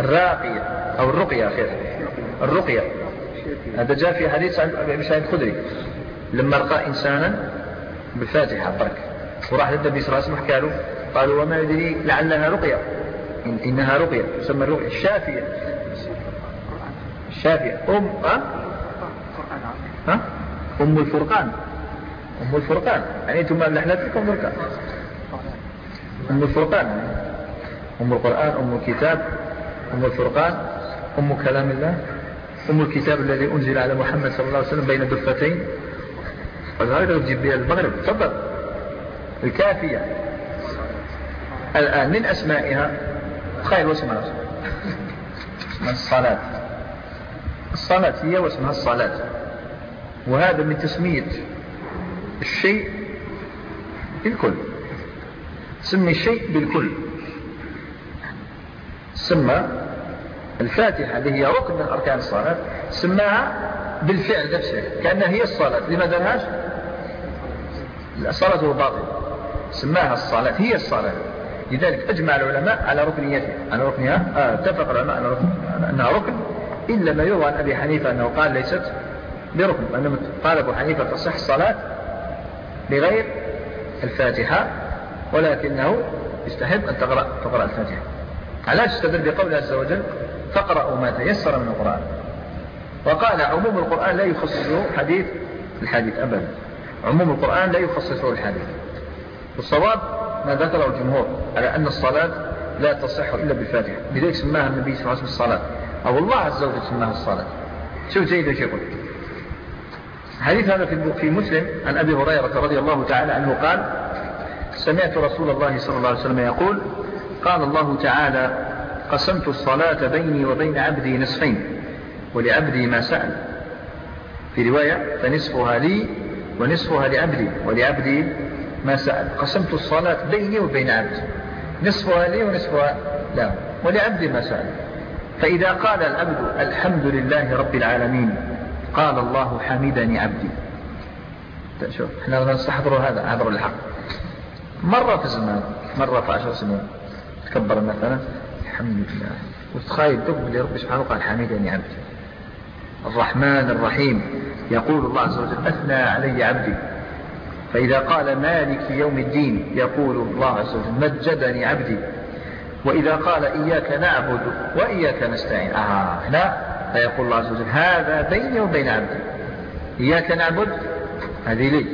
الراقية أو الرقية خير الرقية. هذا جاء في حديث عن أبي سعيد الخدري. لما رقى إنسانا بالفاتحة برك. وراح للنبي صلى الله عليه وسلم حكى له قالوا وما يدري لعلها رقية. إن إنها رقية. تسمى الرقية. الشافية. الشافية. أم ها؟ ها؟ أم الفرقان. أم الفرقان. يعني أنتم لكم فرقان أم الفرقان. أم القرآن أم الكتاب. أم الفرقان. أم كلام الله. أم الكتاب الذي أنزل على محمد صلى الله عليه وسلم بين دفتين. فهذا تجيب بها المغرب. تفضل. الكافية. الآن من أسمائها؟ خير واسمها اسمها الصلاة. الصلاة هي واسمها الصلاة. وهذا من تسمية الشيء بالكل. سمي الشيء بالكل. سمى الفاتحة اللي هي ركن من أركان الصلاة سماها بالفعل نفسه كأنها هي الصلاة. لماذا لهاش؟ الصلاة باطل. سماها الصلاة هي الصلاة. لذلك أجمع العلماء على ركنيتها على ركنها؟ آه، اتفق العلماء على ركن أنها ركن إلا ما يروى عن أبي حنيفة أنه قال ليست بركن أنه قال أبو حنيفة تصح الصلاة بغير الفاتحة ولكنه يستحب أن تقرأ, تقرأ الفاتحة. علاش استدل بقول عز وجل فاقرأوا ما تيسر من القرآن وقال عموم القرآن لا يخصصه حديث الحديث أبدا. عموم القرآن لا يخصصه الحديث والصواب ما ذكره الجمهور على أن الصلاة لا تصح إلا بالفاتحة لذلك سماها النبي صلى الله عليه وسلم الصلاة. أو الله عز وجل سماها الصلاة. شوف جيد إيش يقول حديث هذا في مسلم عن أبي هريرة رضي الله تعالى عنه قال سمعت رسول الله صلى الله عليه وسلم يقول قال الله تعالى قسمت الصلاة بيني وبين عبدي نصفين ولعبدي ما سأل. في رواية فنصفها لي ونصفها لعبدي ولعبدي ما سأل. قسمت الصلاة بيني وبين عبدي نصفها لي ونصفها له ولعبدي ما سأل. فإذا قال العبد الحمد لله رب العالمين قال الله حمدني عبدي. شوف إحنا نستحضر هذا عبر الحق. مرة في زمان مرة في عشر سنين تكبر مثلا الحمد لله. وتخايل دب ربي سبحانه قال حمدني عبدي. الرحمن الرحيم. يقول الله عز وجل أثنى علي عبدي. فإذا قال مالك يوم الدين يقول الله عز وجل مجدني عبدي. وإذا قال إياك نعبد وإياك نستعين. آه هنا فيقول الله عز وجل هذا بيني وبين عبدي. إياك نعبد؟ هذه لي.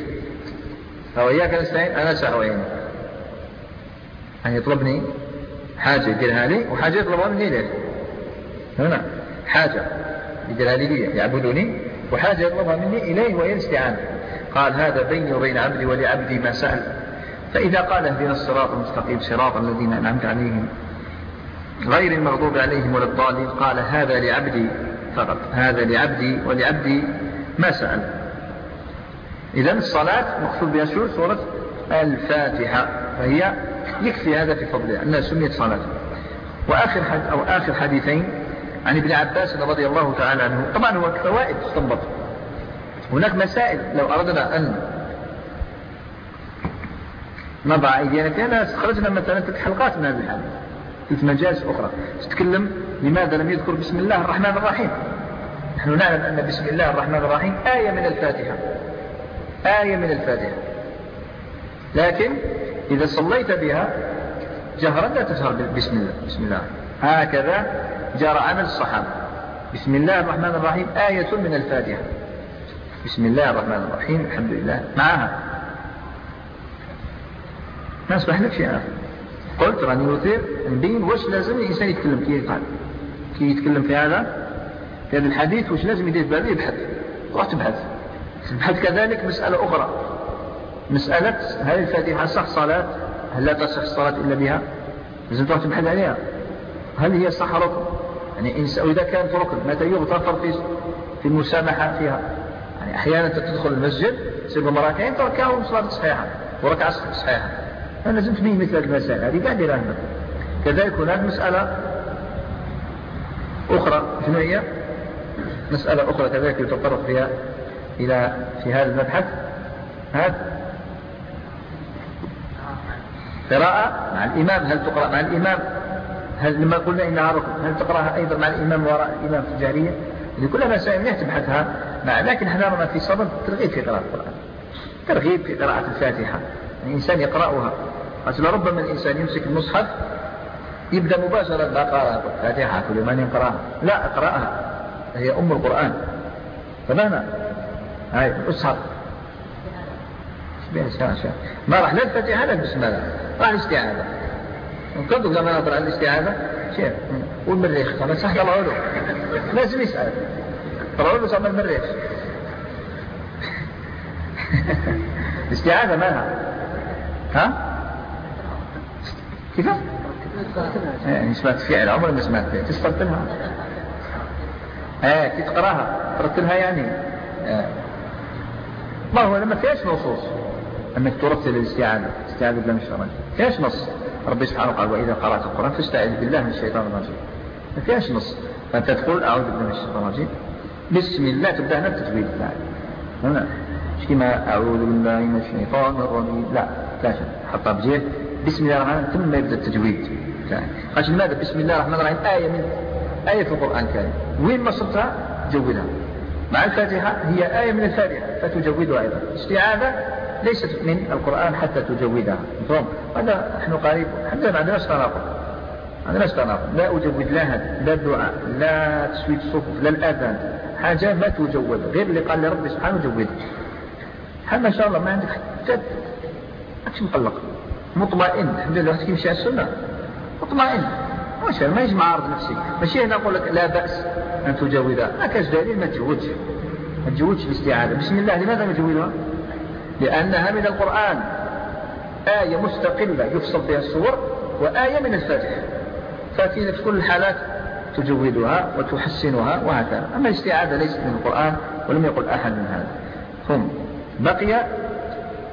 أو إياك نستعين؟ أنا سأعين أن يطلبني حاجة يديرها لي وحاجة يطلبها مني ليه هنا حاجة يديرها لي لي يعبدني وحاجة يطلبها مني إليه وهي الاستعانة. قال هذا بيني وبين عبدي ولعبدي ما سأل. فإذا قال اهدنا الصراط المستقيم صراط الذين أنعمت عليهم غير المغضوب عليهم ولا الضالين قال هذا لعبدي. فقط. هذا لعبدي ولعبدي ما سأل. إذا الصلاة مقصود بها شو؟ سورة الفاتحة. فهي يكفي هذا في فضلها أنها سميت صلاة. وآخر حد أو آخر حديثين عن ابن عباس رضي الله تعالى عنه. طبعا هو فوائد تستنبط. هناك مسائل لو أردنا أن نضع أيدينا فيها خرجنا مثلا ثلاث حلقات من هذه الحالة في مجالس أخرى. تتكلم لماذا لم يذكر بسم الله الرحمن الرحيم؟ نحن نعلم أن بسم الله الرحمن الرحيم آية من الفاتحة. آية من الفاتحة. لكن إذا صليت بها جهرا لا تجهر بسم الله. بسم الله. هكذا جرى عمل الصحابة. بسم الله الرحمن الرحيم آية من الفاتحة. بسم الله الرحمن الرحيم الحمد لله. معها. ما أصبح لك شيء قلت راني يثير نبين واش لازم الإنسان يتكلم كي يقال كي يتكلم في هذا في هذا الحديث واش لازم يدير بهذا يبحث. روح تبحث. تبحث كذلك مسألة أخرى. مسألة هل الفاتحة صح صلاة؟ هل لا تصح الصلاة إلا بها؟ لازم تروح تبحث عليها. هل هي صح ركن؟ يعني وإذا كانت ركن متى يغتفر في في المسامحة فيها. يعني أحيانا تدخل المسجد تصير مراكعين تركعهم صلاة صحيحة. وركعة صحيحة. لازم تبين مثل هذه المسائل. هذه قاعد يراها كذلك هناك مسألة أخرى شنو هي؟ مسألة أخرى كذلك يتطرق فيها إلى في هذا المبحث. هذا قراءة مع الإمام هل تقرأ مع الإمام؟ هل لما قلنا إنها ركن هل تقرأها أيضا مع الإمام وراء الإمام في الجارية هذه كلها مسائل لا تبحثها مع لكن إحنا نرى في صدد ترغيب في قراءة القرآن. ترغيب في قراءة الفاتحة. الإنسان يقرأها. قال لربما الإنسان يمسك المصحف يبدأ مباشرة بقرة الفاتحة كل من يقرأها لا اقرأها. هي أم القرآن. تماما هاي اصحى ما راح لا الفاتحة لا البسملة راح الاستعاذة وكذب لما نقرأ الاستعاذة شيخ والمريخ. طبعا صح طلعوا له لازم يسأل. طلعوا له صار المريخ. الاستعاذة مالها ها؟ كيف؟ يعني سمعت عمري ما سمعت فيها تسترتلها إيه تقراها ترتلها يعني. آه. ما هو لما فيهاش نصوص. انك ترتل الاستعاذة استعاذة بالله من الشيطان فيهاش نص. ربي سبحانه قال وإذا قرأت القرآن فاستعذ بالله من الشيطان الرجيم. ما فيهاش نص. فأنت تقول أعوذ بالله من الشيطان الرجيم. بسم الله تبدأ هنا التجويد هنا. مش كما أعوذ بالله من الشيطان الرجيم. لا. لا حطها بجهه بسم الله الرحمن ثم يبدأ التجويد. قال لماذا بسم الله الرحمن الرحيم. آية من آية في القرآن الكريم. وين ما صرتها جودها. مع الفاتحة هي آية من الفاتحة فتجودها أيضا. استعاذة ليست من القرآن حتى تجودها. فهم هذا نحن قريب. حتى ما عندناش تناقض عندناش تناقض لا أجود لا هذا. لا الدعاء لا تسويت الصفوف لا الأذان. حاجة ما تجود غير اللي قال لربي سبحانه جودها. حتى ما شاء الله ما عندك حتى ماكش مقلق مطمئن. الحمد لله كيمشي على السنة. مطمئن. مش ما يجمع عرض نفسي. ماشي هنا أقول لك لا بأس أن تجودها ما كاش دليل ما تجودش ما تجودش الاستعاذة بسم الله لماذا ما تجودها لأنها من القرآن. آية مستقلة يفصل بها الصور وآية من الفاتحة ففي كل الحالات تجودها وتحسنها وهكذا. أما الاستعاذة ليست من القرآن ولم يقل أحد من هذا. ثم بقي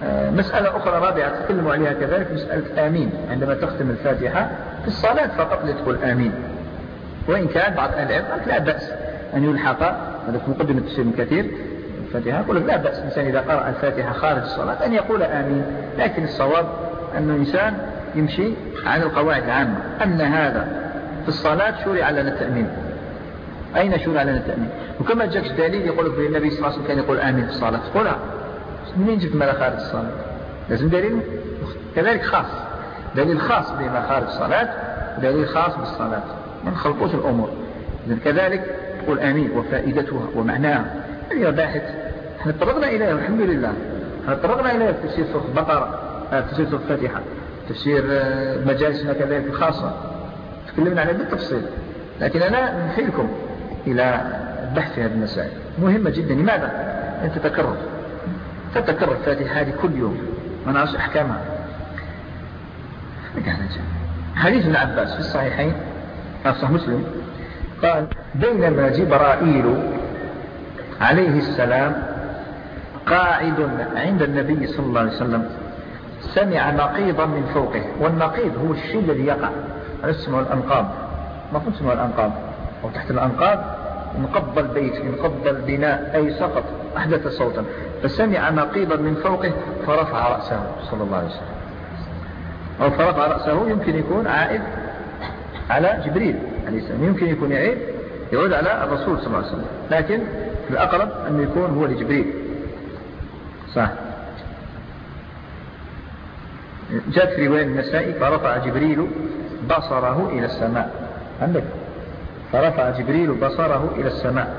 آه، مسألة أخرى رابعة تكلم عليها كذلك مسألة آمين. عندما تختم الفاتحة في الصلاة فقط لتقول آمين. وإن كان بعض أهل العلم قال لا بأس أن يلحق هذا في مقدمة تفسير كثير الفاتحة يقول لا بأس الإنسان إذا قرأ الفاتحة خارج الصلاة أن يقول آمين. لكن الصواب أن الإنسان يمشي عن القواعد العامة. أن هذا في الصلاة شرع لنا التأمين. أين شرع لنا التأمين؟ وكما جاك دليل يقول لك النبي صلى الله عليه وسلم كان يقول آمين في الصلاة. تقولها منين جبت ما خارج الصلاة؟ لازم دليل كذلك خاص. دليل خاص بما خارج الصلاة ودليل خاص بالصلاة. ما نخلطوش الأمور. إذن كذلك تقول آمين وفائدتها ومعناها. هي باحث إحنا تطرقنا إليها الحمد لله. إحنا تطرقنا إليها في تفسير سورة البقرة في تفسير سورة الفاتحة تفسير آه، مجالسنا كذلك الخاصة. تكلمنا عليها بالتفصيل. لكن أنا نحيلكم إلى البحث في هذه المسائل. مهمة جدا. لماذا؟ أن تتكرر تتكرر الفاتحة هذه كل يوم. ما نعرفش أحكامها. حديث ابن عباس في الصحيحين صحيح مسلم. قال بينما جبرائيل عليه السلام قاعد عند النبي صلى الله عليه وسلم سمع نقيضا من فوقه والنقيض هو الشيء الذي يقع. اسمه الأنقاض. ما كنت اسمه الأنقاض. أو تحت الأنقاض انقض البيت انقض البناء أي سقط أحدث صوتا. فسمع نقيضا من فوقه فرفع رأسه صلى الله عليه وسلم. أو فرفع رأسه يمكن يكون عائد على جبريل عليه السلام. يمكن يكون يعيد يعود على الرسول صلى الله عليه وسلم. لكن الأقرب أن يكون هو لجبريل. صح. جاءت في رواية النسائي فرفع جبريل بصره إلى السماء. عندك؟ فرفع جبريل بصره إلى السماء.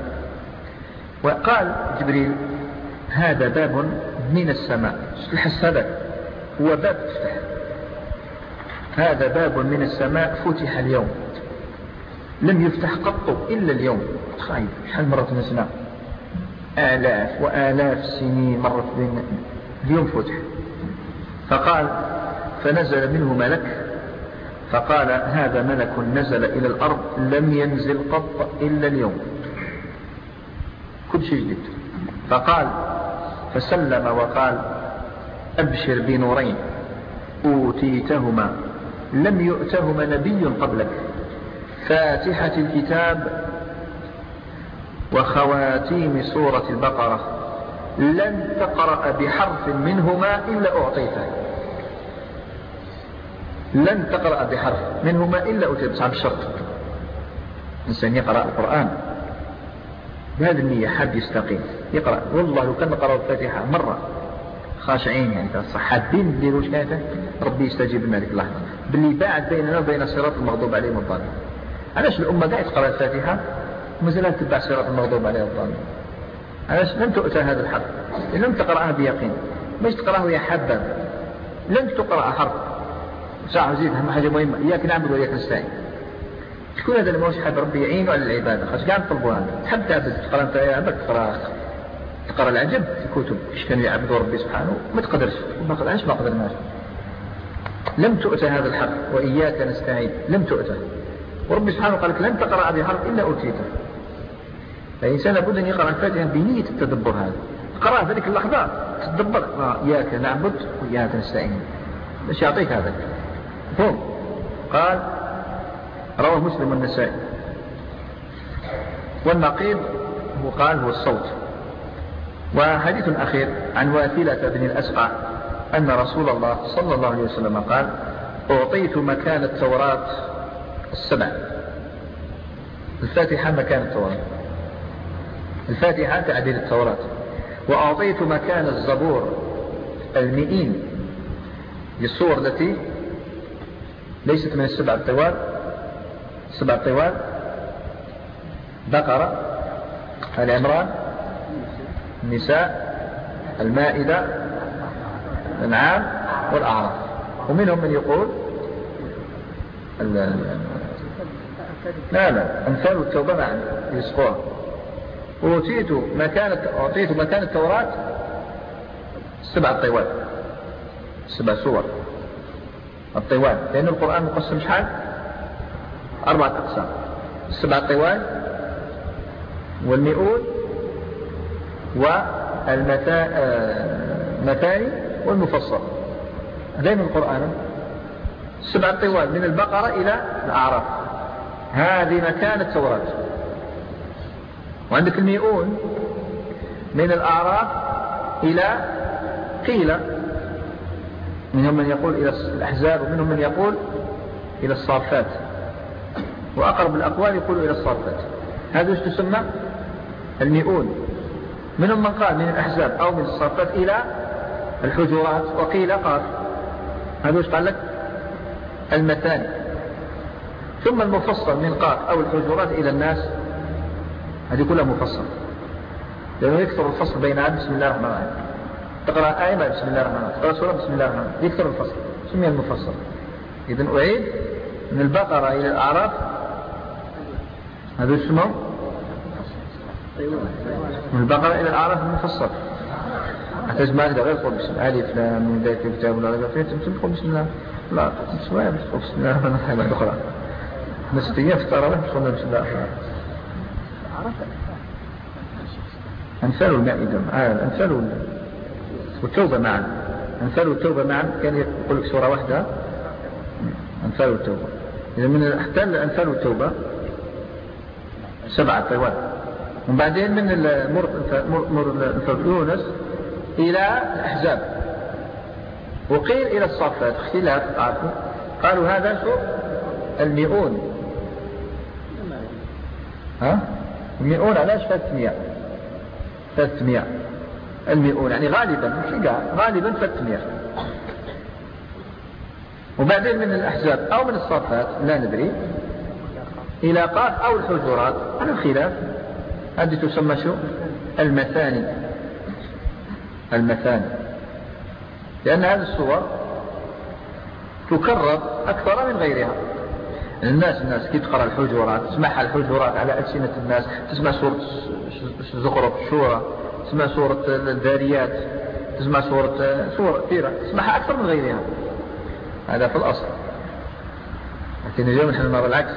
وقال جبريل هذا باب من السماء. تحس هذا؟ هو باب تفتح هذا باب من السماء فتح اليوم. لم يفتح قط إلا اليوم. تخيل شحال مرة نسمع آلاف وآلاف السنين مرت بين اليوم فتح. فقال فنزل منه ملك. فقال هذا ملك نزل إلى الأرض لم ينزل قط إلا اليوم. كل شيء جديد. فقال فسلم وقال أبشر بنورين. أوتيتهما. لم يؤتهما نبي قبلك. فاتحة الكتاب وخواتيم سورة البقرة. لن تقرأ بحرف منهما إلا أعطيته. لن تقرأ بحرف منهما إلا أعطيته. بس بشرط الإنسان يقرأ القرآن. بهذه النية حاب يستقيم. يقرأ. والله لو كان قرأ الفاتحة مرة. خاشعين يعني. حابين نديروا ربي يستجيب لنا هذيك اللحظة باللي باعد بيننا وبين الصراط المغضوب عليهم الضالين علاش الأمة قاعد تقرأ الفاتحة ومازال تتبع الصراط المغضوب عليهم الضالين علاش لم تؤتى هذا الحق؟ لم تقرأها بيقين. مش تقرأه يا حباب لن تقرأ حرف ساعة زيد أهم حاجة مهمة. إياك نعبد وإياك نستعين. شكون هذا اللي ماهوش حاب ربي يعينه على العبادة؟ خاص قاعد نطلبوا هذا تحب تعبد تقرأ أنت يا عبد تقرأ تقرأ العجب في كتب إيش كان يعبدوا ربي سبحانه؟ ما تقدرش. ما قدرناش ما قدرناش. لم تؤتى هذا الحق وإياك نستعين. لم تؤتى وربي سبحانه قال لك لن تقرأ هذه الحرف إلا أوتيته فالإنسان لابد أن يقرأ الفاتحة بنية التدبر هذا. قرأ ذلك اللحظة تدبر. إياك نعبد وإياك نستعين. باش يعطيك هذا. فهم. قال رواه مسلم والنسائي. والنقيض هو قال هو الصوت. وحديث أخير عن واثلة بن الأسقع. أن رسول الله صلى الله عليه وسلم قال أعطيت مكان التوراة السبع. الفاتحة مكان التوراة. الفاتحة تعديل التوراة. وأعطيت مكان الزبور المئين. للصور التي ليست من السبع الطوال السبع الطوال بقرة العمران النساء المائدة الأنعام والأعراف. ومنهم من يقول لا لا أمثال التوبة معا يسقوها أوتيت مكان أعطيت مكان التوراة سبع طوال سبع سور. الطوال لأن القرآن مقسم شحال؟ أربعة أقسام. السبع طوال والمئون والمثاني والمفصل. هذين القرآن سبع طوال من البقرة إلى الأعراف. هذه مكان التوراة. وعندك المئون من الأعراف إلى قيل. منهم من يقول إلى الأحزاب ومنهم من يقول إلى الصافات. وأقرب الأقوال يقول إلى الصافات. هذا إيش تسمى؟ المئون منهم من قال من الأحزاب أو من الصافات إلى الحجرات وقيل قال هذا إيش قال لك؟ المثاني. ثم المفصل من قاف أو الحجرات إلى الناس. هذه كلها مفصل. لأنه يكثر الفصل بين بسم الله الرحمن الرحيم. تقرأ آية بسم الله الرحمن الرحيم. تقرأ سورة بسم الله الرحمن الرحيم. يكثر الفصل. سمي المفصل؟ إذا أعيد. من البقرة إلى الأعراف. هذا اسمه من البقرة إلى الأعراف المفصل. احتاج ما غير قول بسم ألف لام من ذلك الكتاب ولا ريب فيه. تقول بسم الله. لا بسم الله بسم الله. الرحيم بعد أخرى. بس تيجي في التراويح بسم الله. الرحمن أمثال المائدة آه أمثال والتوبة معا. أمثال التوبة معا. كان يقول لك سورة واحدة. أمثال التوبة. إذا من احتل أمثال التوبة. سبعة طوال وبعدين من مر يونس إلى الأحزاب وقيل إلى الصفات اختلاف عارفوا قالوا هذا شو المئون. ها؟ المئون علاش 300 300 المئون يعني غالبا مش غالبا 300 وبعدين من الأحزاب أو من الصفات لا ندري إلى قاف أو الحجرات. على الخلاف. هذه تسمى شو؟ المثاني. المثاني. لأن هذه الصور تكرر أكثر من غيرها. الناس الناس كي تقرأ الحجرات تسمعها الحجرات على ألسنة الناس تسمع سورة زخرف الشورى تسمع سورة الذاريات تسمع سورة سورة كثيرة تسمعها أكثر من غيرها. هذا في الأصل. لكن اليوم نحن نرى العكس.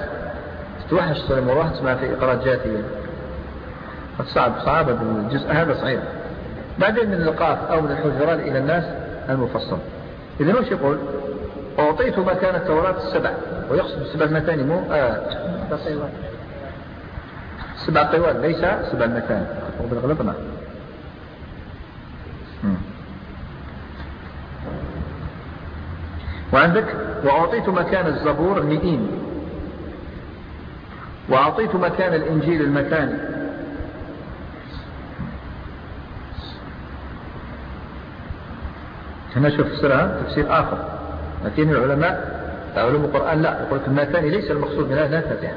تتوحش سورة مروح تسمع في إقراءات جاتية صعب صعب الجزء هذا صحيح. بعدين من القاف أو من الحجرات إلى الناس المفصل. إذا وش يقول؟ أعطيت مكان التوراة السبع ويقصد السبع المتاني مو آه سبع طوال ليس سبع المتاني وبالغلطنا وعندك وأعطيت مكان الزبور المئين وأعطيت مكان الإنجيل المتاني هنا شوف فسرها تفسير آخر. لكن العلماء علوم القرآن لا. يقول المتاني ليس المقصود منها لا تفهم.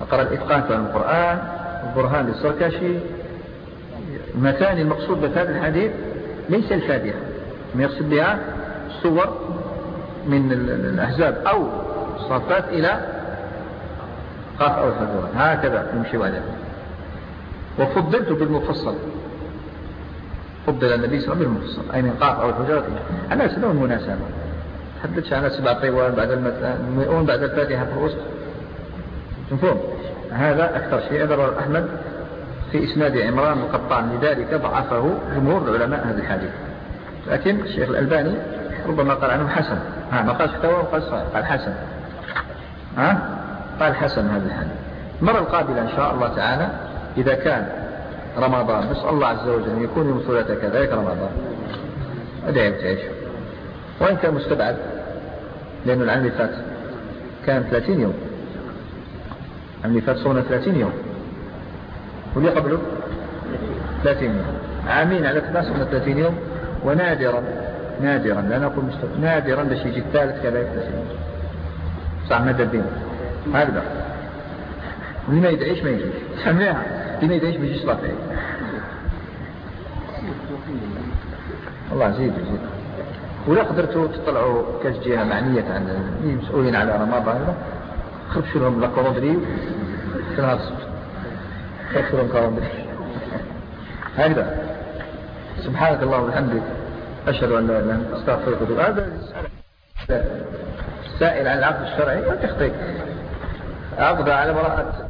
أقرأ الإتقان في القرآن البرهان للسركشي. المتاني المقصود بهذا الحديث ليس الفاتحة. ما يقصد بها صور من الأحزاب أو صفات إلى قاف أو الحجرات هكذا يمشي عليه وفضلت بالمفصل. فضل النبي صلى الله عليه وسلم بالمفصل. أي من أو الحجرات أنا سنون مناسبة تحدثش على سبع طيوان بعد المئون بعد الفاتحة في الوسط. مفهوم هذا أكثر شيء هذا أحمد في إسناد عمران القطان. لذلك ضعفه جمهور العلماء هذا الحديث. لكن الشيخ الألباني ربما قال عنه حسن. ها ما قال فتوى وقال صحيح. قال حسن. ها؟ قال حسن هذا الحديث. المرة القابلة إن شاء الله تعالى إذا كان رمضان. نسأل الله عز وجل أن يكون يوم ثلاثة كذلك رمضان. أدعي تعيش. وإن كان مستبعد لأنه العام اللي فات كان 30 يوم. العام اللي فات صونا 30 يوم. واللي قبله؟ 30 يوم. عامين على ثلاث صونا 30 يوم. ونادرا نادرا لا نقول مستبعد نادرا باش يجي الثالث كذلك 30 يوم. صعب مدى الدين هكذا. واللي ما يدعيش ما يجيش. سمعها. اللي ما يدعيش ما يجيش صلاة الله زيد زيد. ولا قدرتوا تطلعوا كاش جهة معنية عن المسؤولين على رمضان خربشوا لهم لاكورودري في نهار السبت خربشوا لهم كورودري هكذا. سبحانك اللهم وبحمدك. أشهد أن لا إله إلا أنت أستغفرك هذا سائل عن العقد الشرعي وتخطيك عقد على امرأة